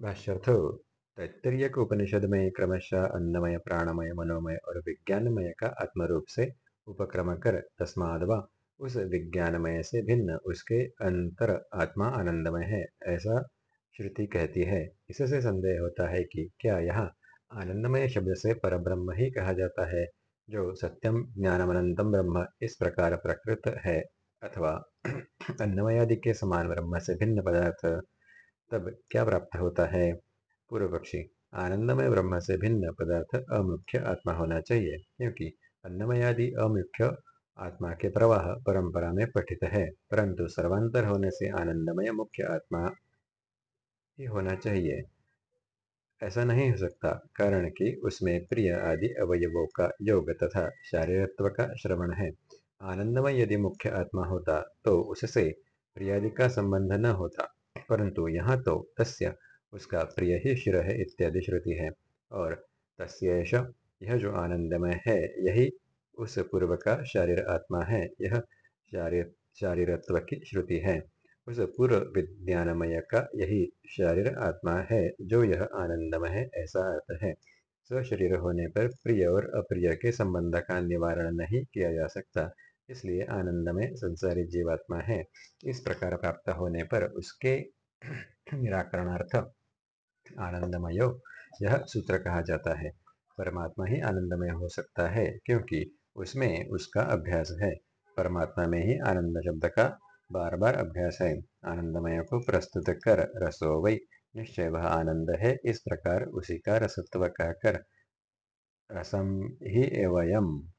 भाष्यर्थ तैतरीय उपनिषद में क्रमशः अन्नमय, प्राणमय, मनोमय और विज्ञानमय का आत्मरूप से उपक्रम कर तस्मादवा उस विज्ञानमय से भिन्न उसके अंतर आत्मा आनंदमय है, ऐसा श्रुति कहती है। इससे संदेह होता है कि क्या यह आनंदमय शब्द से पर ब्रह्म ही कहा जाता है, जो सत्यम, ज्ञानमनंतम ब्रह्म इस प्रकार प्रकृत है, अथवा अन्नमय आदि के समान ब्रह्म से भिन्न पदार्थ तब क्या प्राप्त होता है? पूर्व पक्षी आनंदमय ब्रह्म से भिन्न पदार्थ अमुख्य आत्मा होना चाहिए, क्योंकि अन्नमय आदि अमुख्य आत्मा के प्रवाह परंपरा में पठित है, परंतु सर्वांतर होने से आनंदमय मुख्य आत्मा ही होना चाहिए। ऐसा नहीं हो सकता, कारण कि उसमें प्रिय आदि अवयवों का योग तथा शारीरत्व का श्रवण है। आनंदमय यदि मुख्य आत्मा होता तो उससे प्रियादि का संबंध न होता। परंतु यहाँ तो तस्य उसका प्रिय ही शिर है इत्यादि श्रुति है। और तस्येष यह जो आनंदमय है, यही उस पूर्व का शारीर आत्मा है, यह शारीर, शारीरत्व की श्रुति है। उस पूर्व विज्ञानमय का यही शारीर आत्मा है, जो यह आनंदमय है, ऐसा अर्थ है। स्वशरीर होने पर प्रिय और अप्रिय के संबंध का निवारण नहीं किया जा सकता। इसलिए आनंदमय संसारी जीवात्मा है। इस प्रकार प्राप्त होने पर उसके निराकरणार्थ आनंदमयो यह सूत्र कहा जाता है। परमात्मा ही आनंदमय हो सकता है क्योंकि उसमें उसका अभ्यास है। परमात्मा में ही आनंद शब्द का बार बार अभ्यास है। आनंदमय को प्रस्तुत कर रसो वही निश्चय वह आनंद है। इस प्रकार उसी का रसत्व कहकर रसम ही एवं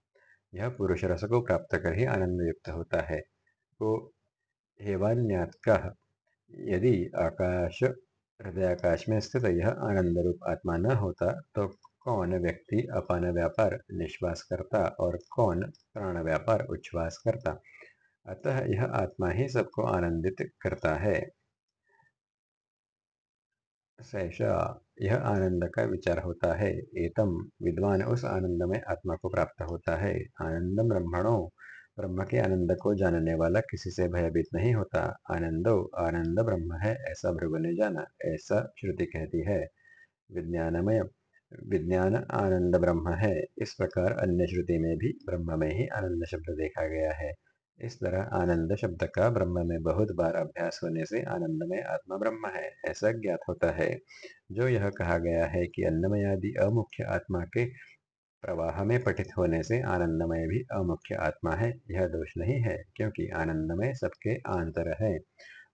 यह पुरुष रस को प्राप्त कर ही आनंद युक्त होता है। तो यदि आकाश हृदयाकाश में स्थित यह आनंद रूप आत्मा न होता तो कौन व्यक्ति अपान व्यापार निश्वास करता और कौन प्राण व्यापार उच्छ्वास करता? अतः यह आत्मा ही सबको आनंदित करता है। सहसा यह आनंद का विचार होता है। एतम विद्वान उस आनंद में आत्मा को प्राप्त होता है। आनंदम ब्रह्मणो, ब्रह्म के आनंद को जानने वाला किसी से भयभीत नहीं होता। आनंदो, आनंद ब्रह्म है, ऐसा भृगु ने जाना, ऐसा श्रुति कहती है। विज्ञानमय, विज्ञान आनंद ब्रह्म है। इस प्रकार अन्य श्रुति में भी ब्रह्म में ही आनंद शब्द देखा गया है। इस तरह आनंद शब्द का ब्रह्म में बहुत बार अभ्यास होने से आनंद में आत्मा ब्रह्म है, ऐसा ज्ञात होता है। जो यह कहा गया है कि अन्नमय आदि अमुख्य आत्मा के प्रवाह में पठित होने से आनंदमय भी अमुख्य आत्मा है, यह दोष नहीं है, क्योंकि आनंदमय सबके आंतर है।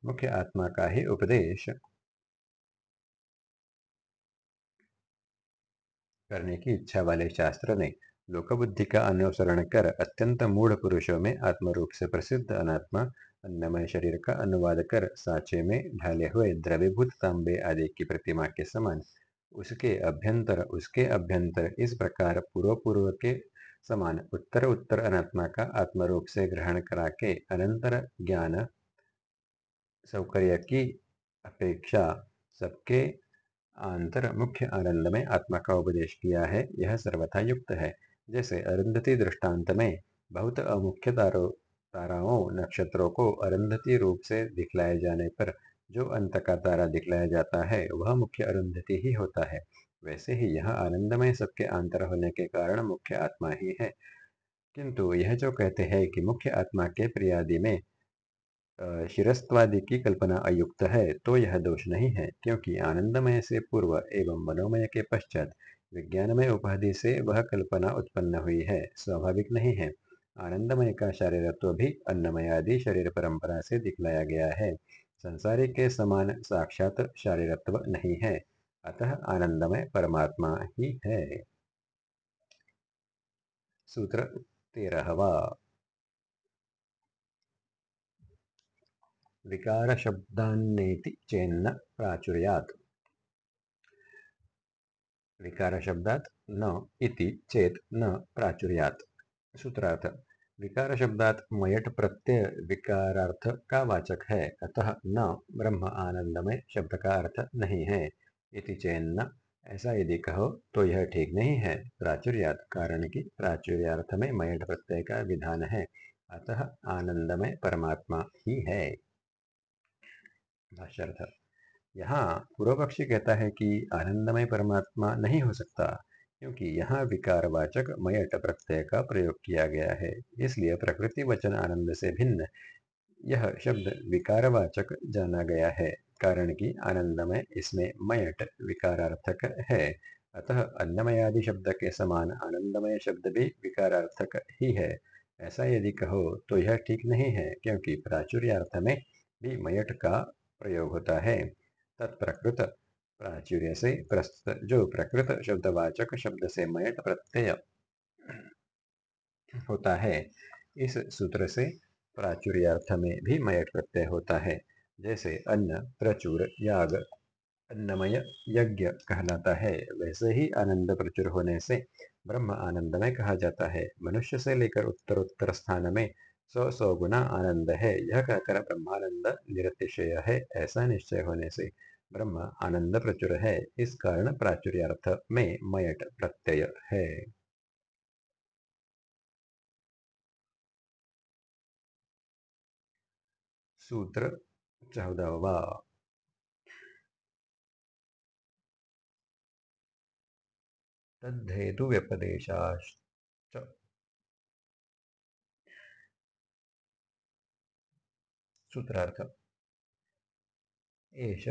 मुख्य आत्मा का ही उपदेश करने की इच्छा वाले शास्त्र ने लोकबुद्धि का अनुसरण कर अत्यंत मूढ़ पुरुषों में आत्मरूप से प्रसिद्ध अनात्मा, अन्नमय शरीर का अनुवाद कर साचे में ढाले हुए द्रव्यभूत तांबे आदि की प्रतिमा के समान, उसके अभ्यंतर उसके अभ्यंतर इस प्रकार पूर्व पूर्व के समान उत्तर उत्तर अनात्मा का आत्मरूप से ग्रहण करा के अनंतर ज्ञान, सौकर्य की अपेक्षा सबके आंतर मुख्य आनंद में आत्मा का उपदेश किया है, यह सर्वथा युक्त है। जैसे अरुंधति दृष्टांत में बहुत अमुख्य तारों ताराओं, नक्षत्रों को अरुंधति रूप से दिखलाए जाने पर जो अंत का तारा दिखलाया जाता है, वह मुख्य अरुंधति ही होता है। वैसे ही यह आनंदमय सबके आंतर होने के कारण मुख्य आत्मा ही है। किंतु यह जो कहते हैं कि मुख्य आत्मा के प्रियादि में शिरस्त्वादि की कल्पना अयुक्त है तो यह दोष नहीं है, क्योंकि आनंदमय से पूर्व एवं मनोमय के पश्चात विज्ञानमय उपाधि से वह कल्पना उत्पन्न हुई है, स्वाभाविक नहीं है। आनंदमय का शारीरत्व भी अन्नमय आदि शरीर परंपरा से दिखलाया गया है। संसारी के समान साक्षात शारीरत्व नहीं है, अतः आनंदमय परमात्मा ही है। सूत्र तेरहवा। विकार शब्दान्नेति चेन्न प्राचुर्यात्। विकार शब्दात न इति चेत न प्राचुर्यात्। सूत्रार्थ विकार शब्दात मयट प्रत्यय विकारार्थ का वाचक है? अतः न ब्रह्म आनंदमय शब्द का अर्थ नहीं है। इति चेन्न, ऐसा यदि कहो तो यह ठीक नहीं है। प्राचुर्यात कारण की प्राचुर्यार्थ में मयट प्रत्यय का विधान है। अतः आनंदमय परमात्मा ही है। भाष्यर्थ यहाँ पूर्व पक्षी कहता है कि आनंदमय परमात्मा नहीं हो सकता, क्योंकि यहाँ विकारवाचक मयट प्रत्यय का प्रयोग किया गया है। इसलिए प्रकृति वचन आनंद से भिन्न। यह शब्द विकारवाचक जाना गया है, कारण कि आनंदमय इसमें मयट विकारार्थक है। अतः अन्नमयादि शब्द के समान आनंदमय शब्द भी विकारार्थक ही है। ऐसा यदि कहो तो यह ठीक नहीं है, क्योंकि प्राचुर्यार्थ में भी मयट का प्रयोग होता है। तत्प्रकृत प्राचुर्य से प्रस्तुत जो प्रकृत शब्दवाचक शब्द से मयट प्रत्यय होता है, इस सूत्र से प्राचुर्यार्थ में भी मयट प्रत्यय होता है, जैसे अन्न, प्रचुर, याग, अन्नमय, यज्ञ कहलाता है, वैसे ही आनंद प्रचुर होने से ब्रह्म आनंदमय कहा जाता है, मनुष्य से लेकर उत्तर उत्तर स्थान में सौ सौ गुना आनंद है, यह कहकर ब्रह्मानंद निरतिशय है, ऐसा निश्चय होने से ब्रह्म आनंद प्रचुर है। इस कारण प्राचुर्यार्थ में मयट प्रत्यय है। सूत्र चौदहवा। तद्धेतु व्यपदेशाश्च। सूत्रार्थ। एष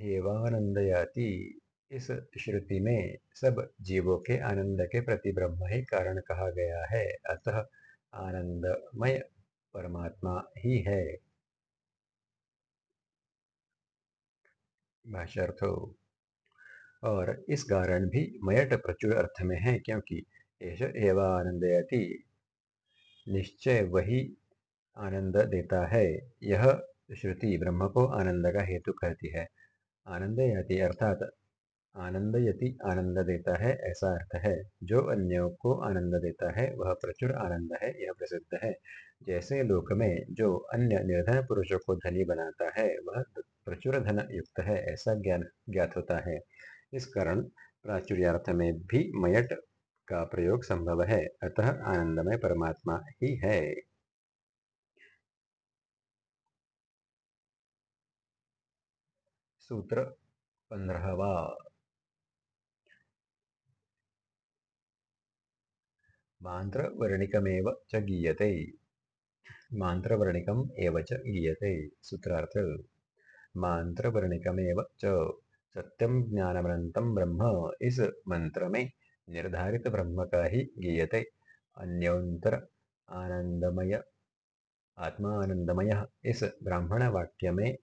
एवानंदयाति इस श्रुति में सब जीवों के आनंद के प्रति ब्रह्म ही कारण कहा गया है। अतः आनंदमय परमात्मा ही है। भाष्यर्थो, और इस कारण भी मयट प्रचुर अर्थ में है, क्योंकि एष एवानंदयति निश्चय वही आनंद देता है। यह श्रुति ब्रह्म को आनंद का हेतु कहती है। आनंद यति अर्थात आनंद यति आनंद देता है, ऐसा अर्थ है। जो अन्यों को आनंद देता है, वह प्रचुर आनंद है, यह प्रसिद्ध है। जैसे लोक में जो अन्य निर्धन पुरुषों को धनी बनाता है, वह प्रचुर धन युक्त है, ऐसा ज्ञान, ज्ञात होता है। इस कारण प्राचुर्यार्थ में भी मयट का प्रयोग संभव है, अतः आनंदमय परमात्मा ही है। सूत्र पंद्रहवा मान्त्रवर्णिकमेव च गीयते। मान्त्रवर्णिकम् एव च गीयते, सूत्रार्थ। मान्त्रवर्णिकमेव च सत्यम ज्ञानमनंतम ब्रह्म इस मंत्र में निर्धारित ब्रह्म का ही गीयते। अन्योन्तर आनंदमय आत्मा आनंदमय इस ब्राह्मण वाक्य में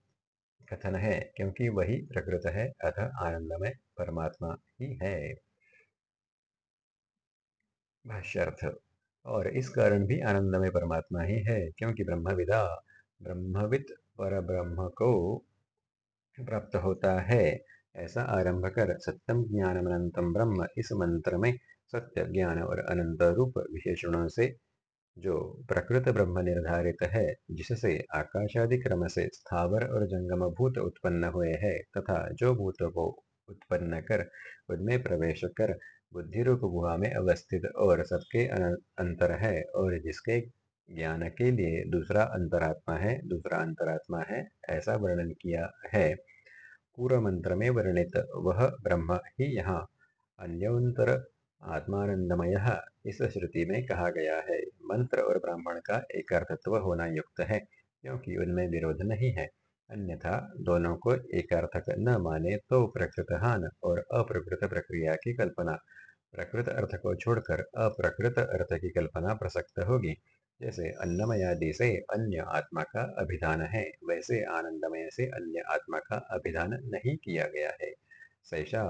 कथन है, क्योंकि वही प्रकृत है अतः आनंदमय परमात्मा ही है। भाष्यर्थ, और इस कारण भी आनंदमय परमात्मा ही है, क्योंकि ब्रह्मविदा ब्रह्मविद पर ब्रह्म को प्राप्त होता है। ऐसा आरंभ कर सत्यम ज्ञान अनंतम ब्रह्म इस मंत्र में सत्य, ज्ञान और अनंत रूप विशेषणों से जो प्रकृत ब्रह्म निर्धारित है, जिससे आकाशादि क्रम से स्थावर और जंगम भूत उत्पन्न हुए हैं, तथा जो भूत को उत्पन्न कर, उनमें प्रवेश कर बुद्धि रूप गुहा में अवस्थित और सबके अंतर है, और जिसके ज्ञान के लिए दूसरा अंतरात्मा है, दूसरा अंतरात्मा है, ऐसा वर्णन किया है। पूर्व मंत्र में वर्णित, वह ब्रह्म ही यहाँ अन्योन्तर आत्मानंदमय इस श्रुति में कहा गया है। मंत्र और ब्राह्मण का एक अर्थत्व होना युक्त है, क्योंकि उनमें विरोध नहीं है। अन्यथा दोनों को एकार्थक न माने तो प्रकृतहान और अप्रकृत प्रक्रिया की कल्पना। प्रकृत अर्थ को छोड़कर अप्रकृत अर्थ की कल्पना प्रसक्त होगी। जैसे अन्नमयादि से अन्य आत्मा का अभिधान है, वैसे आनंदमय से अन्य आत्मा का अभिधान नहीं किया गया है। सैषा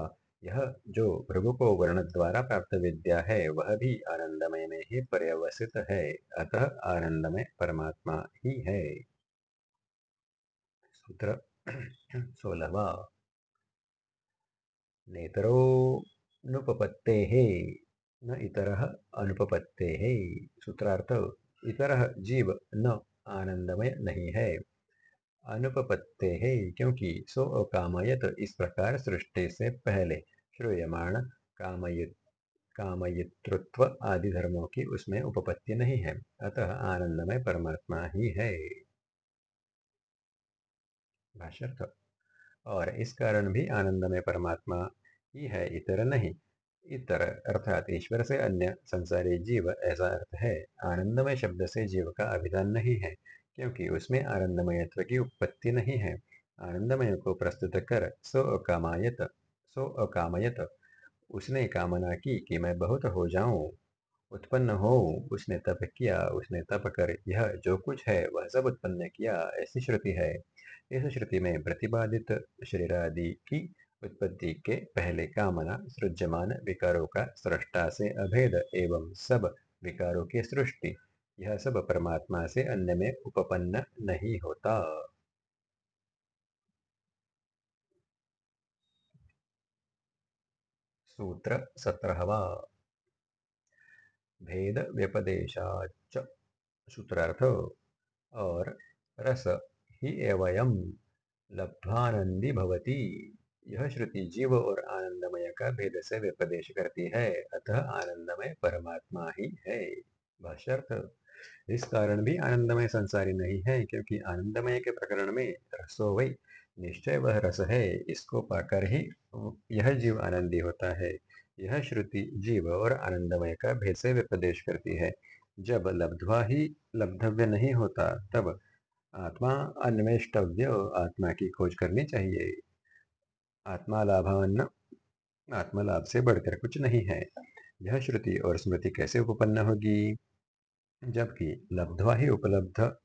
यह जो प्रभु को वर्ण द्वारा प्राप्त विद्या है, वह भी आनंदमय में ही पर्यवसित है, अतः आनंदमय परमात्मा ही है। सूत्र सोलहवा। नेतरोनुपपत्ते न इतर अनुपपत्ते। सूत्रार्थ, इतर जीव न आनंदमय नहीं है। अनुपपत्ते है, क्योंकि सो अकामयत इस प्रकार सृष्टि से पहले। श्रूयमाण कामयित, कामयितृत्व आदि धर्मों की उसमें उपपत्ति नहीं है, अतः आनंदमय परमात्मा ही है। और इस कारण भी आनंदमय परमात्मा ही है, इतर नहीं। इतर अर्थात ईश्वर से अन्य संसारी जीव ऐसा अर्थ है, आनंदमय शब्द से जीव का अभिधान नहीं है। क्योंकि उसमें आनंदमयत्व की उत्पत्ति नहीं है। आनंदमय को प्रस्तुत कर सो अकामायत, सो अकामयत। उसने कामना की कि मैं बहुत हो जाऊँ, उत्पन्न हो उसने तप किया, उसने तप कर, यह जो कुछ है, वह सब उत्पन्न किया। ऐसी श्रुति है। इस श्रुति में प्रतिपादित शरीरादि की उत्पत्ति के पहले कामना सृज्यमान विकारों का सृष्टा से अभेद एवं सब विकारों की सृष्टि। यह सब परमात्मा से अन्य में उपपन्न नहीं होता। सूत्र सत्रहवा। भेद व्यपदेशाच सूत्रार्थ, और रस ही एवं लब्ध्वानंदी भवती। यह श्रुति जीव और आनंदमय का भेद से व्यपदेश करती है। अतः आनंदमय परमात्मा ही है। भाष्यर्थ इस कारण भी आनंदमय संसारी नहीं है, क्योंकि आनंदमय के प्रकरण में रसो वही निश्चय वह रस है, इसको पाकर ही यह जीव आनंदी होता है। यह श्रुति जीव और आनंदमय का भेद से व्यपदेश करती है। जब लब्धवा ही लब्धव्य नहीं होता, तब आत्मा अन्वेष्टव्य, आत्मा की खोज करनी चाहिए। आत्मा लाभान्न आत्मलाभ से बढ़कर कुछ नहीं है। यह श्रुति और स्मृति कैसे उपपन्न होगी? जबकि लब्धवा ही उपलब्ध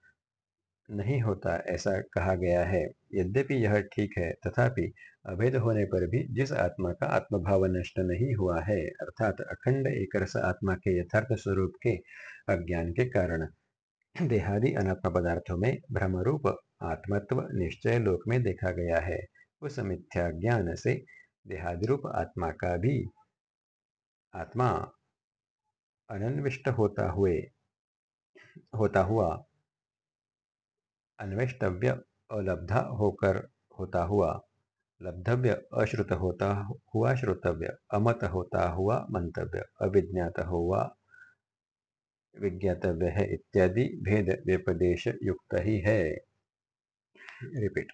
नहीं होता, ऐसा कहा गया है। यद्यपि यह ठीक है, तथापि अभेद होने पर भी जिस आत्मा का आत्मभाव नष्ट नहीं हुआ है, अर्थात अखंड एक आत्मा के यथार्थ स्वरूप के अज्ञान के कारण, देहादि अनात्म पदार्थों में भ्रमरूप आत्मत्व निश्चय लोक में देखा गया है। उस मिथ्या ज्ञान से देहादिरूप आत्मा का भी आत्मा अनन्विष्ट होता हुए होता हुआ, अन्वेष्टव्य अलब्धा होकर होता हुआ, लब्धव्य अश्रुत होता हुआ श्रोतव्य, अमत होता हुआ मंतव्य, अविज्ञात हुआ विज्ञातव्य है इत्यादि भेद व्यपदेश युक्त ही है। रिपीट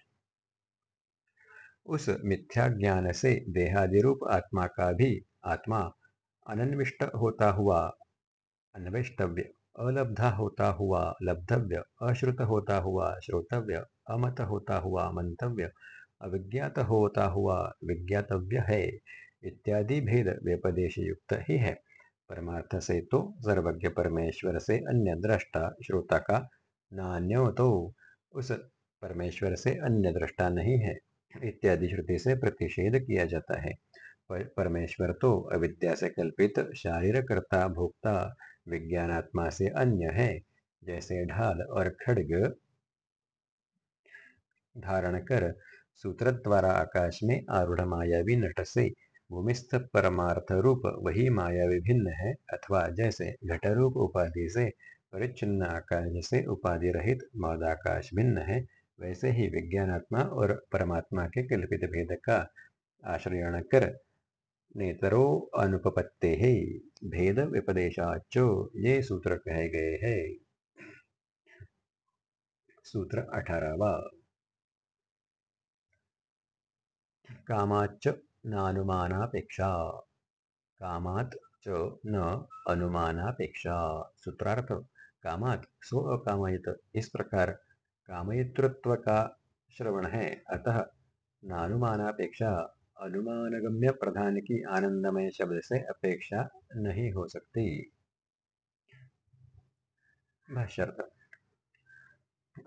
उस मिथ्या ज्ञान से देहादि रूप आत्मा का भी आत्मा अनन्विष्ट होता हुआ, अन्वेष्टव्य अलब्धा होता हुआ, लब्धव्य, अश्रुत होता हुआ, श्रोतव्य, अमत होता हुआ, मंतव्य, अविज्ञात होता हुआ, विज्ञातव्य है, इत्यादि भेद व्यपदेश युक्त ही है। परमार्थ से तो सर्वज्ञ परमेश्वर से अन्य दृष्टा श्रोता का नान्यो तो उस परमेश्वर से अन्य दृष्टा नहीं है, इत्यादि श्रुति से प्रतिषेध किया जाता है। परमेश्वर तो अविद्या से कल्पित शारीर कर्ता भोक्ता विज्ञानात्मा से अन्य है, जैसे ढाल और खड्ग। धारण कर सूत्र द्वारा आकाश में आरूढ़ मायावी नट से भूमिस्थ परमार्थ रूप वही माया विभिन्न है, अथवा जैसे घटरूप उपाधि से परिच्छिन्न आकाश से उपाधि रहित मदाकाश भिन्न है, वैसे ही विज्ञानात्मा और परमात्मा के कल्पित भेद का आश्रयण कर नेतरो अनुपपत्ते है भेद विपदेशाचो ये सूत्र कहे गए हैं। सूत्र अठारहवा। कामाच नानुमानापेक्षा। कामात च न अनुमानापेक्षा। सूत्रार्थ, कामात सो अकामयत। इस प्रकार कामयितृत्व का श्रवण है। अतः नानुमानापेक्षा अनुमानगम्य प्रधान की आनंदमय शब्द से अपेक्षा नहीं हो सकती।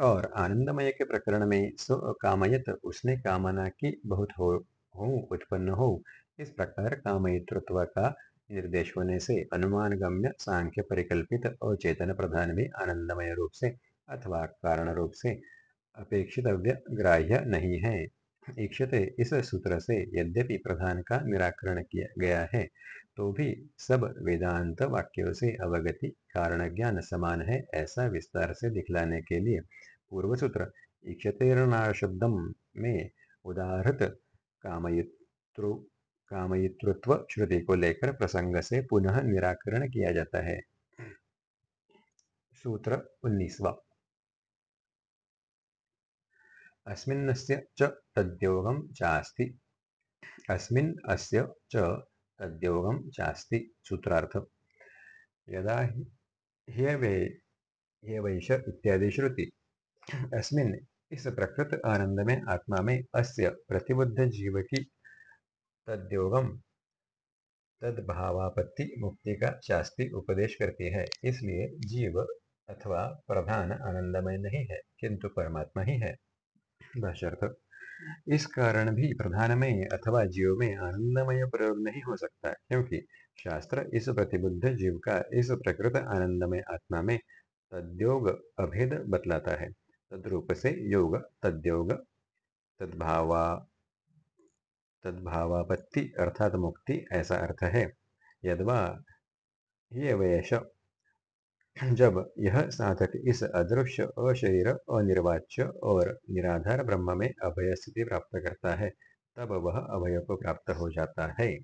और आनंदमय के प्रकरण में सो कामयत उसने कामना की बहुत हो, हो उत्पन्न हो। इस प्रकार कामयित्व का निर्देश होने से अनुमान गम्य सांख्य परिकल्पित और चेतन प्रधान भी आनंदमय रूप से अथवा कारण रूप से अपेक्षितव्य ग्राह्य नहीं है। इक्षते इस सूत्र से यद्यपि प्रधान का निराकरण किया गया है तो भी सब वेदांत वाक्यों से अवगति कारण ज्ञान समान है ऐसा विस्तार से दिखलाने के लिए पूर्व सूत्र इक्षतेर्नाशब्दम में उदाहृत कामयित्रु, कामयितृत्व श्रुति को लेकर प्रसंग से पुनः निराकरण किया जाता है। सूत्र उन्नीसवा। अस्मिन्नस्य च तद्योगं चास्ति। अस्मिन् अस्य च तद्योगं चास्ति सूत्रार्थ। यदा ह्यवैश इत्यादि श्रुति। अस्मिन् इस प्रकृत आनंद में आत्मा में अस्य प्रतिबद्ध जीव की तद्योगम तद्भावापत्ति मुक्ति का शास्त्री उपदेश करती है। इसलिए जीव अथवा प्रधान आनंदमय नहीं है, किंतु परमात्मा ही है। भाष्यर्थ इस कारण भी प्रधान में अथवा जीव में आनंदमय प्रयोग नहीं हो सकता, क्योंकि शास्त्र इस प्रतिबुद्ध जीव का इस प्रकृत आनंदमय आत्मा में तद्योग अभेद बतलाता है। तद्रूप से योग, तद्योग, तद्भावा, तद्भावापत्ति अर्थात मुक्ति ऐसा अर्थ है। यदवा ये वयश जब यह साधक इस अदृश्य, अशरीर, अनिर्वाच्य और निराधार ब्रह्म में अभय स्थिति प्राप्त करता है, तब वह अभय को प्राप्त हो जाता है।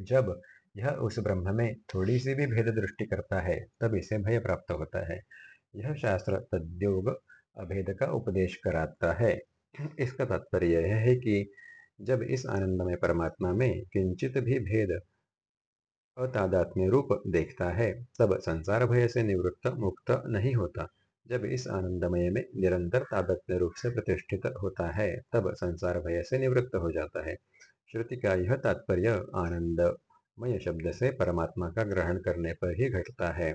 जब यह उस ब्रह्म में थोड़ी सी भी भेद दृष्टि करता है, तब इसे भय प्राप्त होता है। यह शास्त्र तद्योग अभेद का उपदेश कराता है। इसका तात्पर्य यह है कि जब इस आनंदमय परमात्मा में किंचित भी भेद अतादात्म्य रूप देखता है। तब संसार भय से निवृत्त, मुक्त नहीं होता। जब इस आनंदमय में निरंतर तादात्म्य रूप से प्रतिष्ठित होता है, तब संसार भय से निवृत्त हो जाता है। श्रुति का यह तात्पर्य आनंदमय शब्द से परमात्मा का ग्रहण करने पर ही घटता है।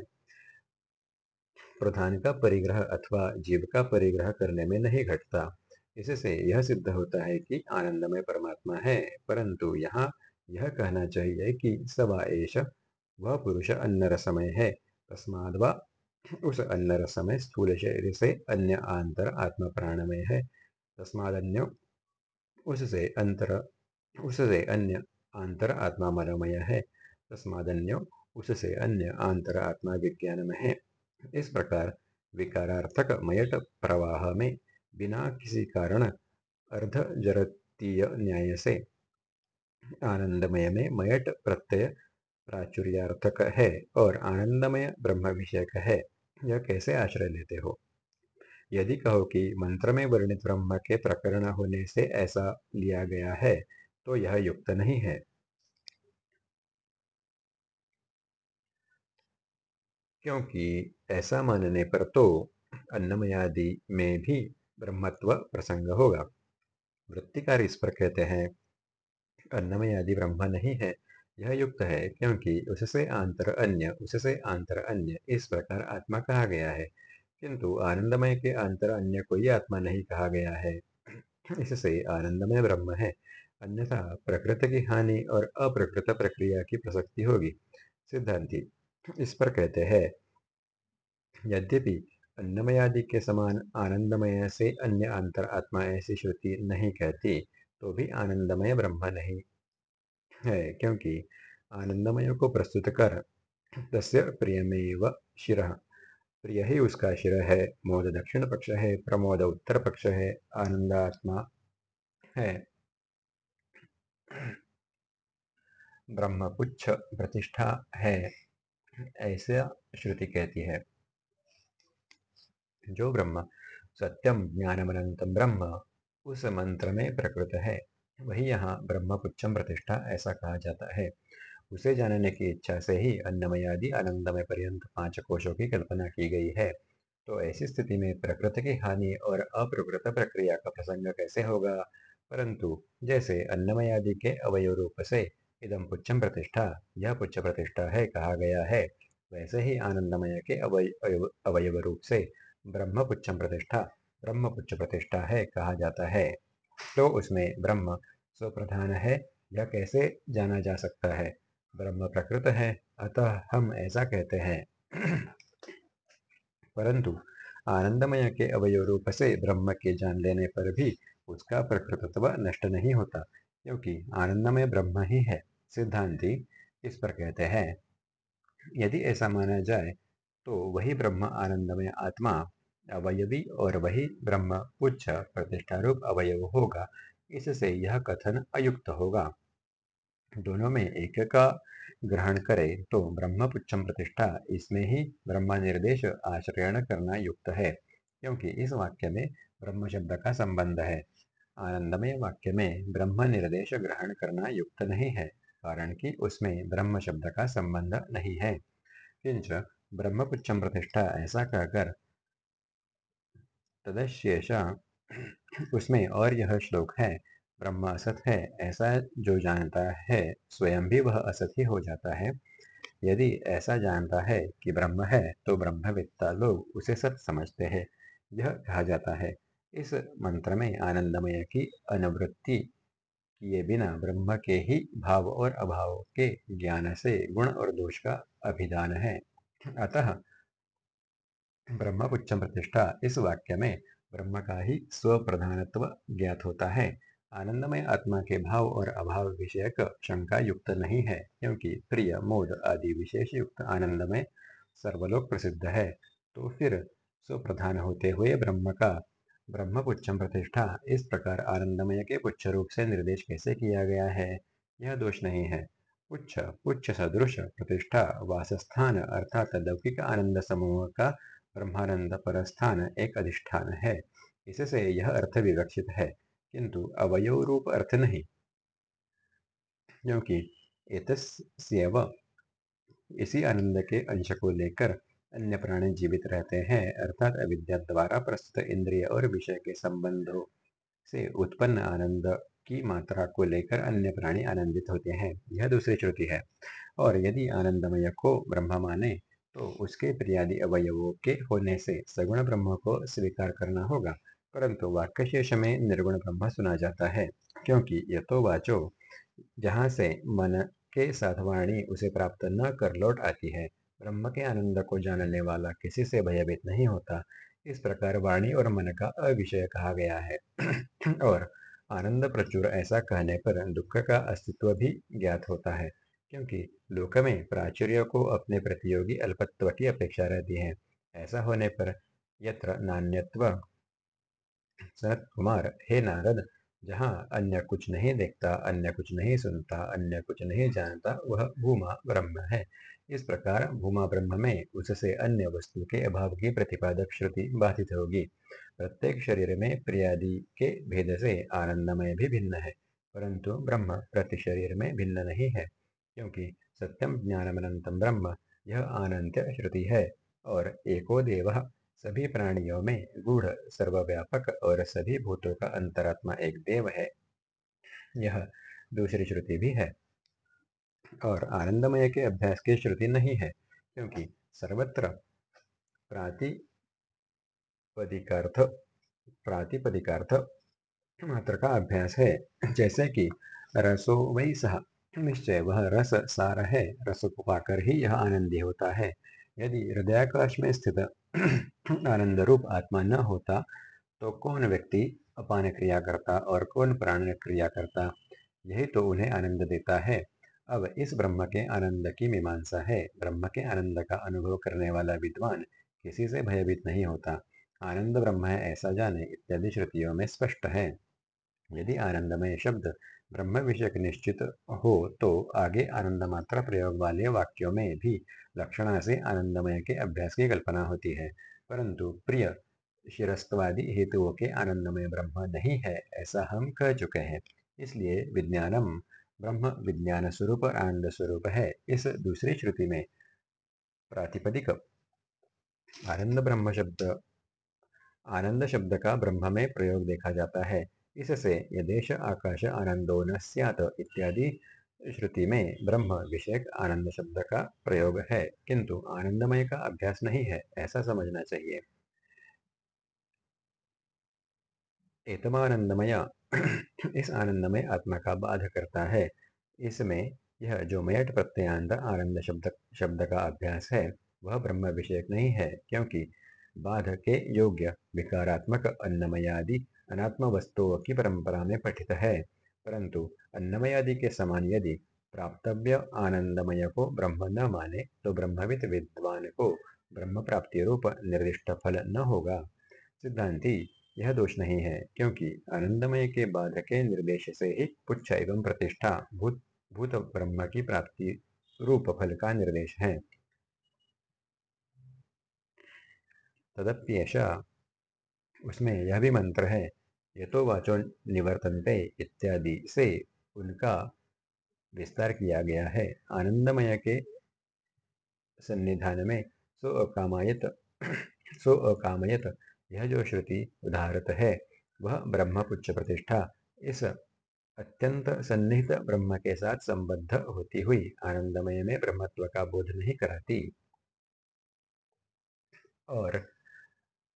प्रधान का परिग्रह अथवा जीव का परिग्रह करने में नहीं घटता। इससे यह सिद्ध होता है कि आनंदमय परमात्मा है, परंतु यहाँ यह कहना चाहिए कि सवा एश वह पुरुष अन्न रसमय है। तस्माद व उस अन्न रसमय स्थूल शरीर से अन्य आंतर आत्मा प्राणमय है तस्मादन्य उससे अंतर, उससे अन्य आंतर आत्मा मनोमय है तस्मादन्य उससे अन्य आंतर आत्मा विज्ञानमय है। इस प्रकार विकारार्थक मयट प्रवाह में बिना किसी कारण अर्धजरतीय न्याय से आनंदमय में मयट प्रत्यय प्राचुर्यार्थक है और आनंदमय ब्रह्म विषयक है। यह कैसे आश्रय लेते हो? यदि कहो कि मंत्र में वर्णित ब्रह्म के प्रकरण होने से ऐसा लिया गया है तो यह युक्त नहीं है। क्योंकि ऐसा मानने पर तो अन्नमयादि में भी ब्रह्मत्व प्रसंग होगा। वृत्तिकार इस पर कहते हैं अन्नमय आदि ब्रह्म नहीं है। यह युक्त है क्योंकि उससे आंतर अन्य, उससे आंतर अन्य इस प्रकार आत्मा कहा गया है। किंतु आनंदमय के अंतर अन्य कोई आत्मा नहीं कहा गया है। इससे आनंदमय ब्रह्म है। अन्यथा प्रकृति की हानि और अप्रकृत प्रक्रिया की प्रसक्ति होगी। सिद्धांति, इस पर कहते हैं, यद्यपि अन्नमयादि के समान आनंदमय से अन्य अंतर आत्मा ऐसी श्रुति नहीं कहती तो भी आनंदमय ब्रह्म नहीं है, क्योंकि आनंदमय को प्रस्तुत कर तस्य प्रियमेव शिर। प्रिय ही उसका शिर है, मोद दक्षिण पक्ष है, प्रमोद उत्तर पक्ष है, आनंदात्मा है। ब्रह्मपुच्छ प्रतिष्ठा है, ऐसा श्रुति कहती है। जो ब्रह्म सत्यम ज्ञानमनंतम ब्रह्म उस मंत्र में प्रकृत है। वही यहाँ ब्रह्मपुच्छम प्रतिष्ठा ऐसा कहा जाता है। उसे जानने की इच्छा से ही अन्नमय आदि आनंदमय पर्यंत पाँच कोशों की कल्पना की गई है। तो ऐसी स्थिति में प्रकृति की हानि और अप्रकृत प्रक्रिया का प्रसंग कैसे होगा? परंतु जैसे अन्नमय आदि के अवयव रूप से इदम पुच्छम प्रतिष्ठा, यह पुच्छ प्रतिष्ठा है कहा गया है, वैसे ही आनंदमय के अवयव अवयव रूप से ब्रह्म पुच्छम प्रतिष्ठा ब्रह्म पुच्छ प्रतिष्ठा है कहा जाता है। तो उसमें ब्रह्म स्वप्रधान है यह कैसे जाना जा सकता है? ब्रह्म प्रकृत है, अतः हम ऐसा कहते हैं। परंतु आनंदमय के अवयव रूप से ब्रह्म के जान लेने पर भी उसका प्रकृतत्व नष्ट नहीं होता, क्योंकि आनंदमय ब्रह्म ही है। सिद्धांति इस पर कहते हैं, यदि ऐसा माना जाए तो वही ब्रह्म आनंदमय आत्मा अवयवी और वही ब्रह्म उच्च प्रतिष्ठा रूप अवयव होगा। इससे यह कथन अयुक्त होगा। दोनों में एक का ग्रहण करे तो ब्रह्म पुच्छम प्रतिष्ठा, इसमें ही ब्रह्म निर्देश आश्रयण करना युक्त है, क्योंकि इस वाक्य में ब्रह्म शब्द का संबंध है। आनंदमय वाक्य में ब्रह्म निर्देश ग्रहण करना युक्त नहीं है, कारण कि उसमें ब्रह्म शब्द का संबंध नहीं है। किंच ब्रह्मपुच्छम प्रतिष्ठा, ऐसा कहकर तदशेषा उसमें और यह श्लोक है, ब्रह्म असत है, ऐसा जो जानता है, स्वयं भी वह असत ही हो जाता है। यदि ऐसा जानता है कि ब्रह्म है तो ब्रह्मविद्ता लोग उसे सत समझते हैं। यह कहा जाता है। इस मंत्र में आनंदमय की अनुवृत्ति किए बिना ब्रह्म के ही भाव और अभाव के ज्ञान से गुण और दोष का अभिधान है। अतः ब्रह्मपुच्छम प्रतिष्ठा, इस वाक्य में ब्रह्म का ही स्वप्रधानत्व ज्ञात होता है। आनंदमय आत्मा के भाव और अभाव विषयक शंका युक्त नहीं है, क्योंकि प्रिय, मोद आदि विशेष युक्त आनंदमय सर्वलोक प्रसिद्ध है। तो फिर स्वप्रधान होते हुए ब्रह्म का ब्रह्मपुच्छम प्रतिष्ठा, इस प्रकार आनंदमय के पुच्छ रूप से निर्देश कैसे किया गया है? यह दोष नहीं है। पुच्छ पुच्छ सदृश प्रतिष्ठा, वासस्थान अर्थात लौकिक आनंद समूह का ब्रह्मानंद पर स्थान एक अधिष्ठान है। इससे यह अर्थ विवक्षित है, किंतु अवयव रूप अर्थ नहीं। क्योंकि इसी आनंद के अंश को लेकर अन्य प्राणी जीवित रहते हैं, अर्थात अविद्या द्वारा प्रस्तुत इंद्रिय और विषय के संबंधों से उत्पन्न आनंद की मात्रा को लेकर अन्य प्राणी आनंदित होते हैं। यह दूसरी श्रुति है। और यदि आनंदमय को ब्रह्म माने तो उसके प्रियादि अवयवों के होने से सगुण ब्रह्म को स्वीकार करना होगा। परंतु वाक्य शेष में निर्गुण ब्रह्म सुना जाता है, क्योंकि यथो वाचो, जहाँ से मन के साथ वाणी उसे प्राप्त न कर लौट आती है। ब्रह्म के आनंद को जानने वाला किसी से भयभीत नहीं होता। इस प्रकार वाणी और मन का अविषय कहा गया है। और आनंद प्रचुर ऐसा कहने पर दुख का अस्तित्व भी ज्ञात होता है। क्योंकि लोक में प्राचुर्य को अपने प्रतियोगी अल्पत्व की अपेक्षा रहती है। ऐसा होने पर यत्र नान्यत्व सनत कुमार, हे नारद, जहाँ अन्य कुछ नहीं देखता, अन्य कुछ नहीं सुनता, अन्य कुछ नहीं जानता, वह भूमा ब्रह्म है इस प्रकार भूमा ब्रह्म में उससे अन्य वस्तु के अभाव की प्रतिपादक श्रुति बाधित होगी। प्रत्येक शरीर में प्रियादि के भेद से आनंदमय भी भिन्न है, परंतु ब्रह्म प्रति शरीर में भिन्न नहीं है। क्योंकि सत्यम ज्ञानमनंतम ब्रह्म यह आनंत्य श्रुति है। और एको देव, सभी प्राणियों में गूढ़, सर्वव्यापक और सभी भूतों का अंतरात्मा एक देव है। यह दूसरी श्रुति भी है। और आनंदमय के अभ्यास की श्रुति नहीं है, क्योंकि सर्वत्र प्रातिपदिकार्थ प्रातिपदिकार्थ मात्र का अभ्यास है। जैसे कि रसो वही सह निश्चय वह रस सार है, रस को पाकर ही यह आनंदी होता है। यदि हृदयाकाश में स्थित आनंद रूप आत्मा न होता तो कौन व्यक्ति अपान क्रिया करता और कौन प्राण क्रिया करता? यही तो उन्हें आनंद देता है। अब इस ब्रह्म के आनंद की मीमांसा है। ब्रह्म के आनंद का अनुभव करने वाला विद्वान किसी से भयभीत नहीं होता। आनंद ब्रह्म है ऐसा जाने इत्यादि श्रुतियों में स्पष्ट है। यदि आनंदमय शब्द ब्रह्म विषयक निश्चित हो तो आगे आनंद मात्रा प्रयोग वाले वाक्यों में भी लक्षणा से आनंदमय के अभ्यास की कल्पना होती है। परंतु प्रिय, शिरस्तवादी हेतुओं के आनंदमय ब्रह्म नहीं है, ऐसा हम कह चुके हैं। इसलिए विज्ञानम ब्रह्म विज्ञान स्वरूप आनंद स्वरूप है। इस दूसरी श्रुति में प्रातिपदिक आनंद ब्रह्म शब्द, आनंद शब्द का ब्रह्म में प्रयोग देखा जाता है। इससे यदेश आकाश आनंदो न स्यात् इत्यादि श्रुति में ब्रह्म विषयक आनंद शब्द का प्रयोग है। किंतु आनंदमय का अभ्यास नहीं है, ऐसा समझना चाहिए। एतमानंदमय इस आनंदमय आत्मा का बाध करता है। इसमें यह जो मयट प्रत्ययांत आनंद शब्द शब्द का अभ्यास है, वह ब्रह्म विषयक नहीं है, क्योंकि बाध के योग्य विकारात्मक अन्नमयादि अनात्म वस्तुओं की परंपरा में पठित है। परंतु अन्नमय आदि के समान यदि प्राप्तव्य आनंदमय को ब्रह्म न माने तो ब्रह्मविद विद्वान को ब्रह्म प्राप्ति रूप निर्दिष्ट फल न होगा। सिद्धांति, यह दोष नहीं है, क्योंकि आनंदमय के बाद के निर्देश से ही पुच्छ एवं प्रतिष्ठा भूत भूत ब्रह्म की प्राप्ति रूप फल का निर्देश है। तदप्येष, उसमें यह भी मंत्र है ये तो वाचो निवर्तनते इत्यादि से उनका विस्तार किया गया है। आनंदमय के सन्निधान में सो अकामायत सो अकामयत यह जो श्रुति उदाहरत है, वह ब्रह्म पुच्छ प्रतिष्ठा, इस अत्यंत सन्निहित ब्रह्म के साथ संबद्ध होती हुई आनंदमय में ब्रह्मत्व का बोध नहीं कराती। और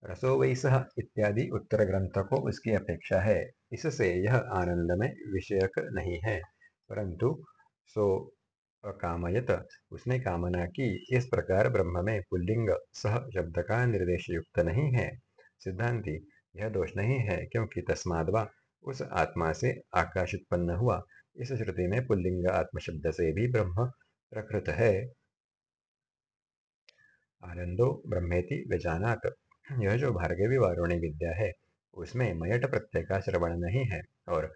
रसो वैसह इत्यादि उत्तर ग्रंथ को उसकी अपेक्षा है। इससे यह आनंद में विषयक नहीं है, परंतु सो अकामयत। उसने कामना की, इस प्रकार ब्रह्म में पुल्लिंग सह शब्द का निर्देश युक्त नहीं है। सिद्धांति, यह दोष नहीं है, क्योंकि तस्मादवा उस आत्मा से आकाश उत्पन्न हुआ। इस श्रुति में पुल्लिंग आत्म शब्द से भी ब्रह्म प्रकृत है। आनंदो ब्रह्मेति व्यजानात। यह जो भार्गवी वारुणी विद्या है, उसमें मयट प्रत्यय का श्रवण नहीं है और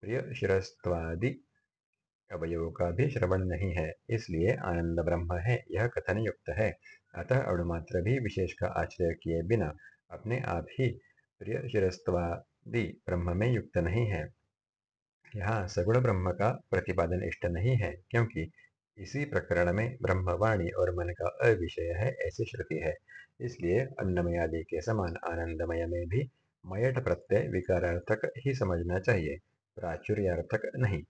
प्रिय शिरस्वादि अवयवों का भी श्रवण नहीं है, इसलिए आनंद ब्रह्म है, यह कथन युक्त है। अतः अणुमात्र भी विशेष का आश्रय किए बिना अपने आप ही प्रिय शिरस्वादि ब्रह्म में युक्त नहीं है। यहाँ सगुण ब्रह्म का प्रतिपादन इष्ट नहीं है, क्योंकि इसी प्रकरण में ब्रह्मवाणी और मन का अविषय है, ऐसी श्रुति है। इसलिए अन्नमय आदि के समान आनंदमय में भी मयट प्रत्यय विकारार्थक ही समझना चाहिए, प्राचुर्यार्थक नहीं।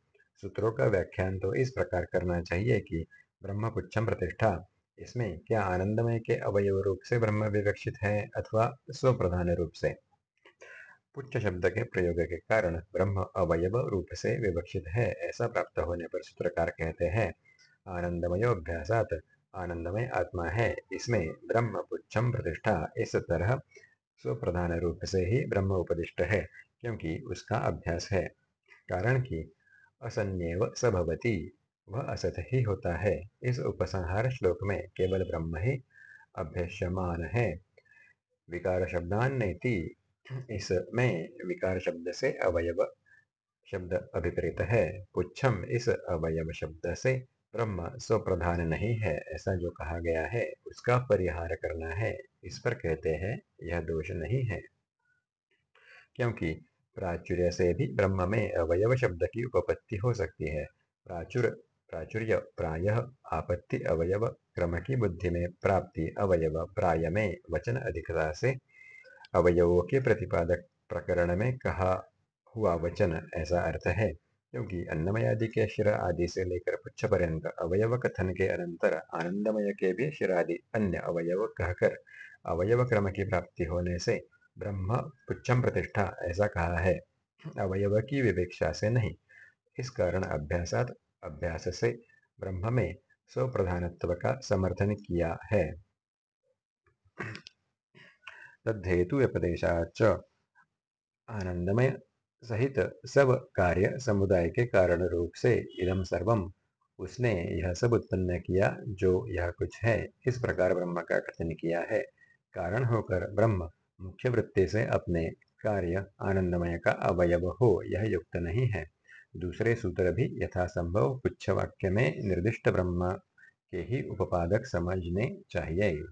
सूत्रों का व्याख्यान तो इस प्रकार करना चाहिए कि ब्रह्मपुच्छम प्रतिष्ठा, इसमें क्या आनंदमय के अवयव रूप से ब्रह्म विवक्षित है अथवा स्वप्रधान रूप से? पुच्छ शब्द के प्रयोग के कारण ब्रह्म अवयव रूप से विवक्षित है, ऐसा प्राप्त होने पर सूत्रकार कहते हैं आनंदमय अभ्यासात आनंदमय आत्मा है। इसमें ब्रह्म पुच्छम प्रतिष्ठा इस तरह स्वप्रधान रूप से ही ब्रह्म उपदिष्ट है, क्योंकि उसका अभ्यास है। कारण कि असन्यव सभवती वह असत ही होता है। इस उपसंहार श्लोक में केवल ब्रह्म ही अभ्यस्यमान है। विकार शब्दान नहीं इसमें विकार शब्द से अवयव शब्द अभिप्रेत है। पुच्छम इस अवयव शब्द से ब्रह्म स्वप्रधान नहीं है, ऐसा जो कहा गया है, उसका परिहार करना है। इस पर कहते हैं, यह दोष नहीं है। क्योंकि प्राचुर्य से भी ब्रह्म में अवयव शब्द की उपपत्ति हो सकती है। प्राचुर, प्राचुर्य प्राय आपत्ति अवयव, क्रम की बुद्धि में प्राप्ति अवयव, प्राय में वचन अधिकता से। अवयवों के प्रतिपादक प्रकरण में कहा हुआ वचन, ऐसा अर्थ है। क्योंकि अन्नमय आदि के शिर आदि से लेकर पुच्छ पर्यंत अवयव कथन के अनंतर आनंदमय के भी शिर आदि अन्य अवयव कहकर अवयव क्रम की प्राप्ति होने से ब्रह्म पुच्छम प्रतिष्ठा ऐसा कहा है। अवयव की विवेक्षा से नहीं, इस कारण अभ्यासात अभ्यास से ब्रह्म में स्वप्रधानत्व का समर्थन किया है। तद्धेतु व्यपदेशाच आनंदमय सहित सब कार्य समुदाय के कारण रूप से इदम सर्वम उसने यह सब उत्पन्न किया जो यह कुछ है। इस प्रकार ब्रह्म का कथन किया है। कारण होकर ब्रह्म मुख्य वृत्ति से अपने कार्य आनंदमय का अवयव हो, यह युक्त नहीं है। दूसरे सूत्र भी यथासंभव पुच्छ वाक्य में निर्दिष्ट ब्रह्म के ही उपादक समझने चाहिए।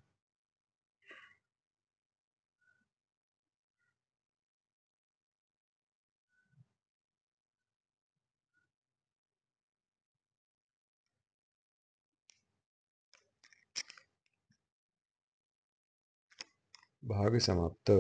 भाग समाप्त।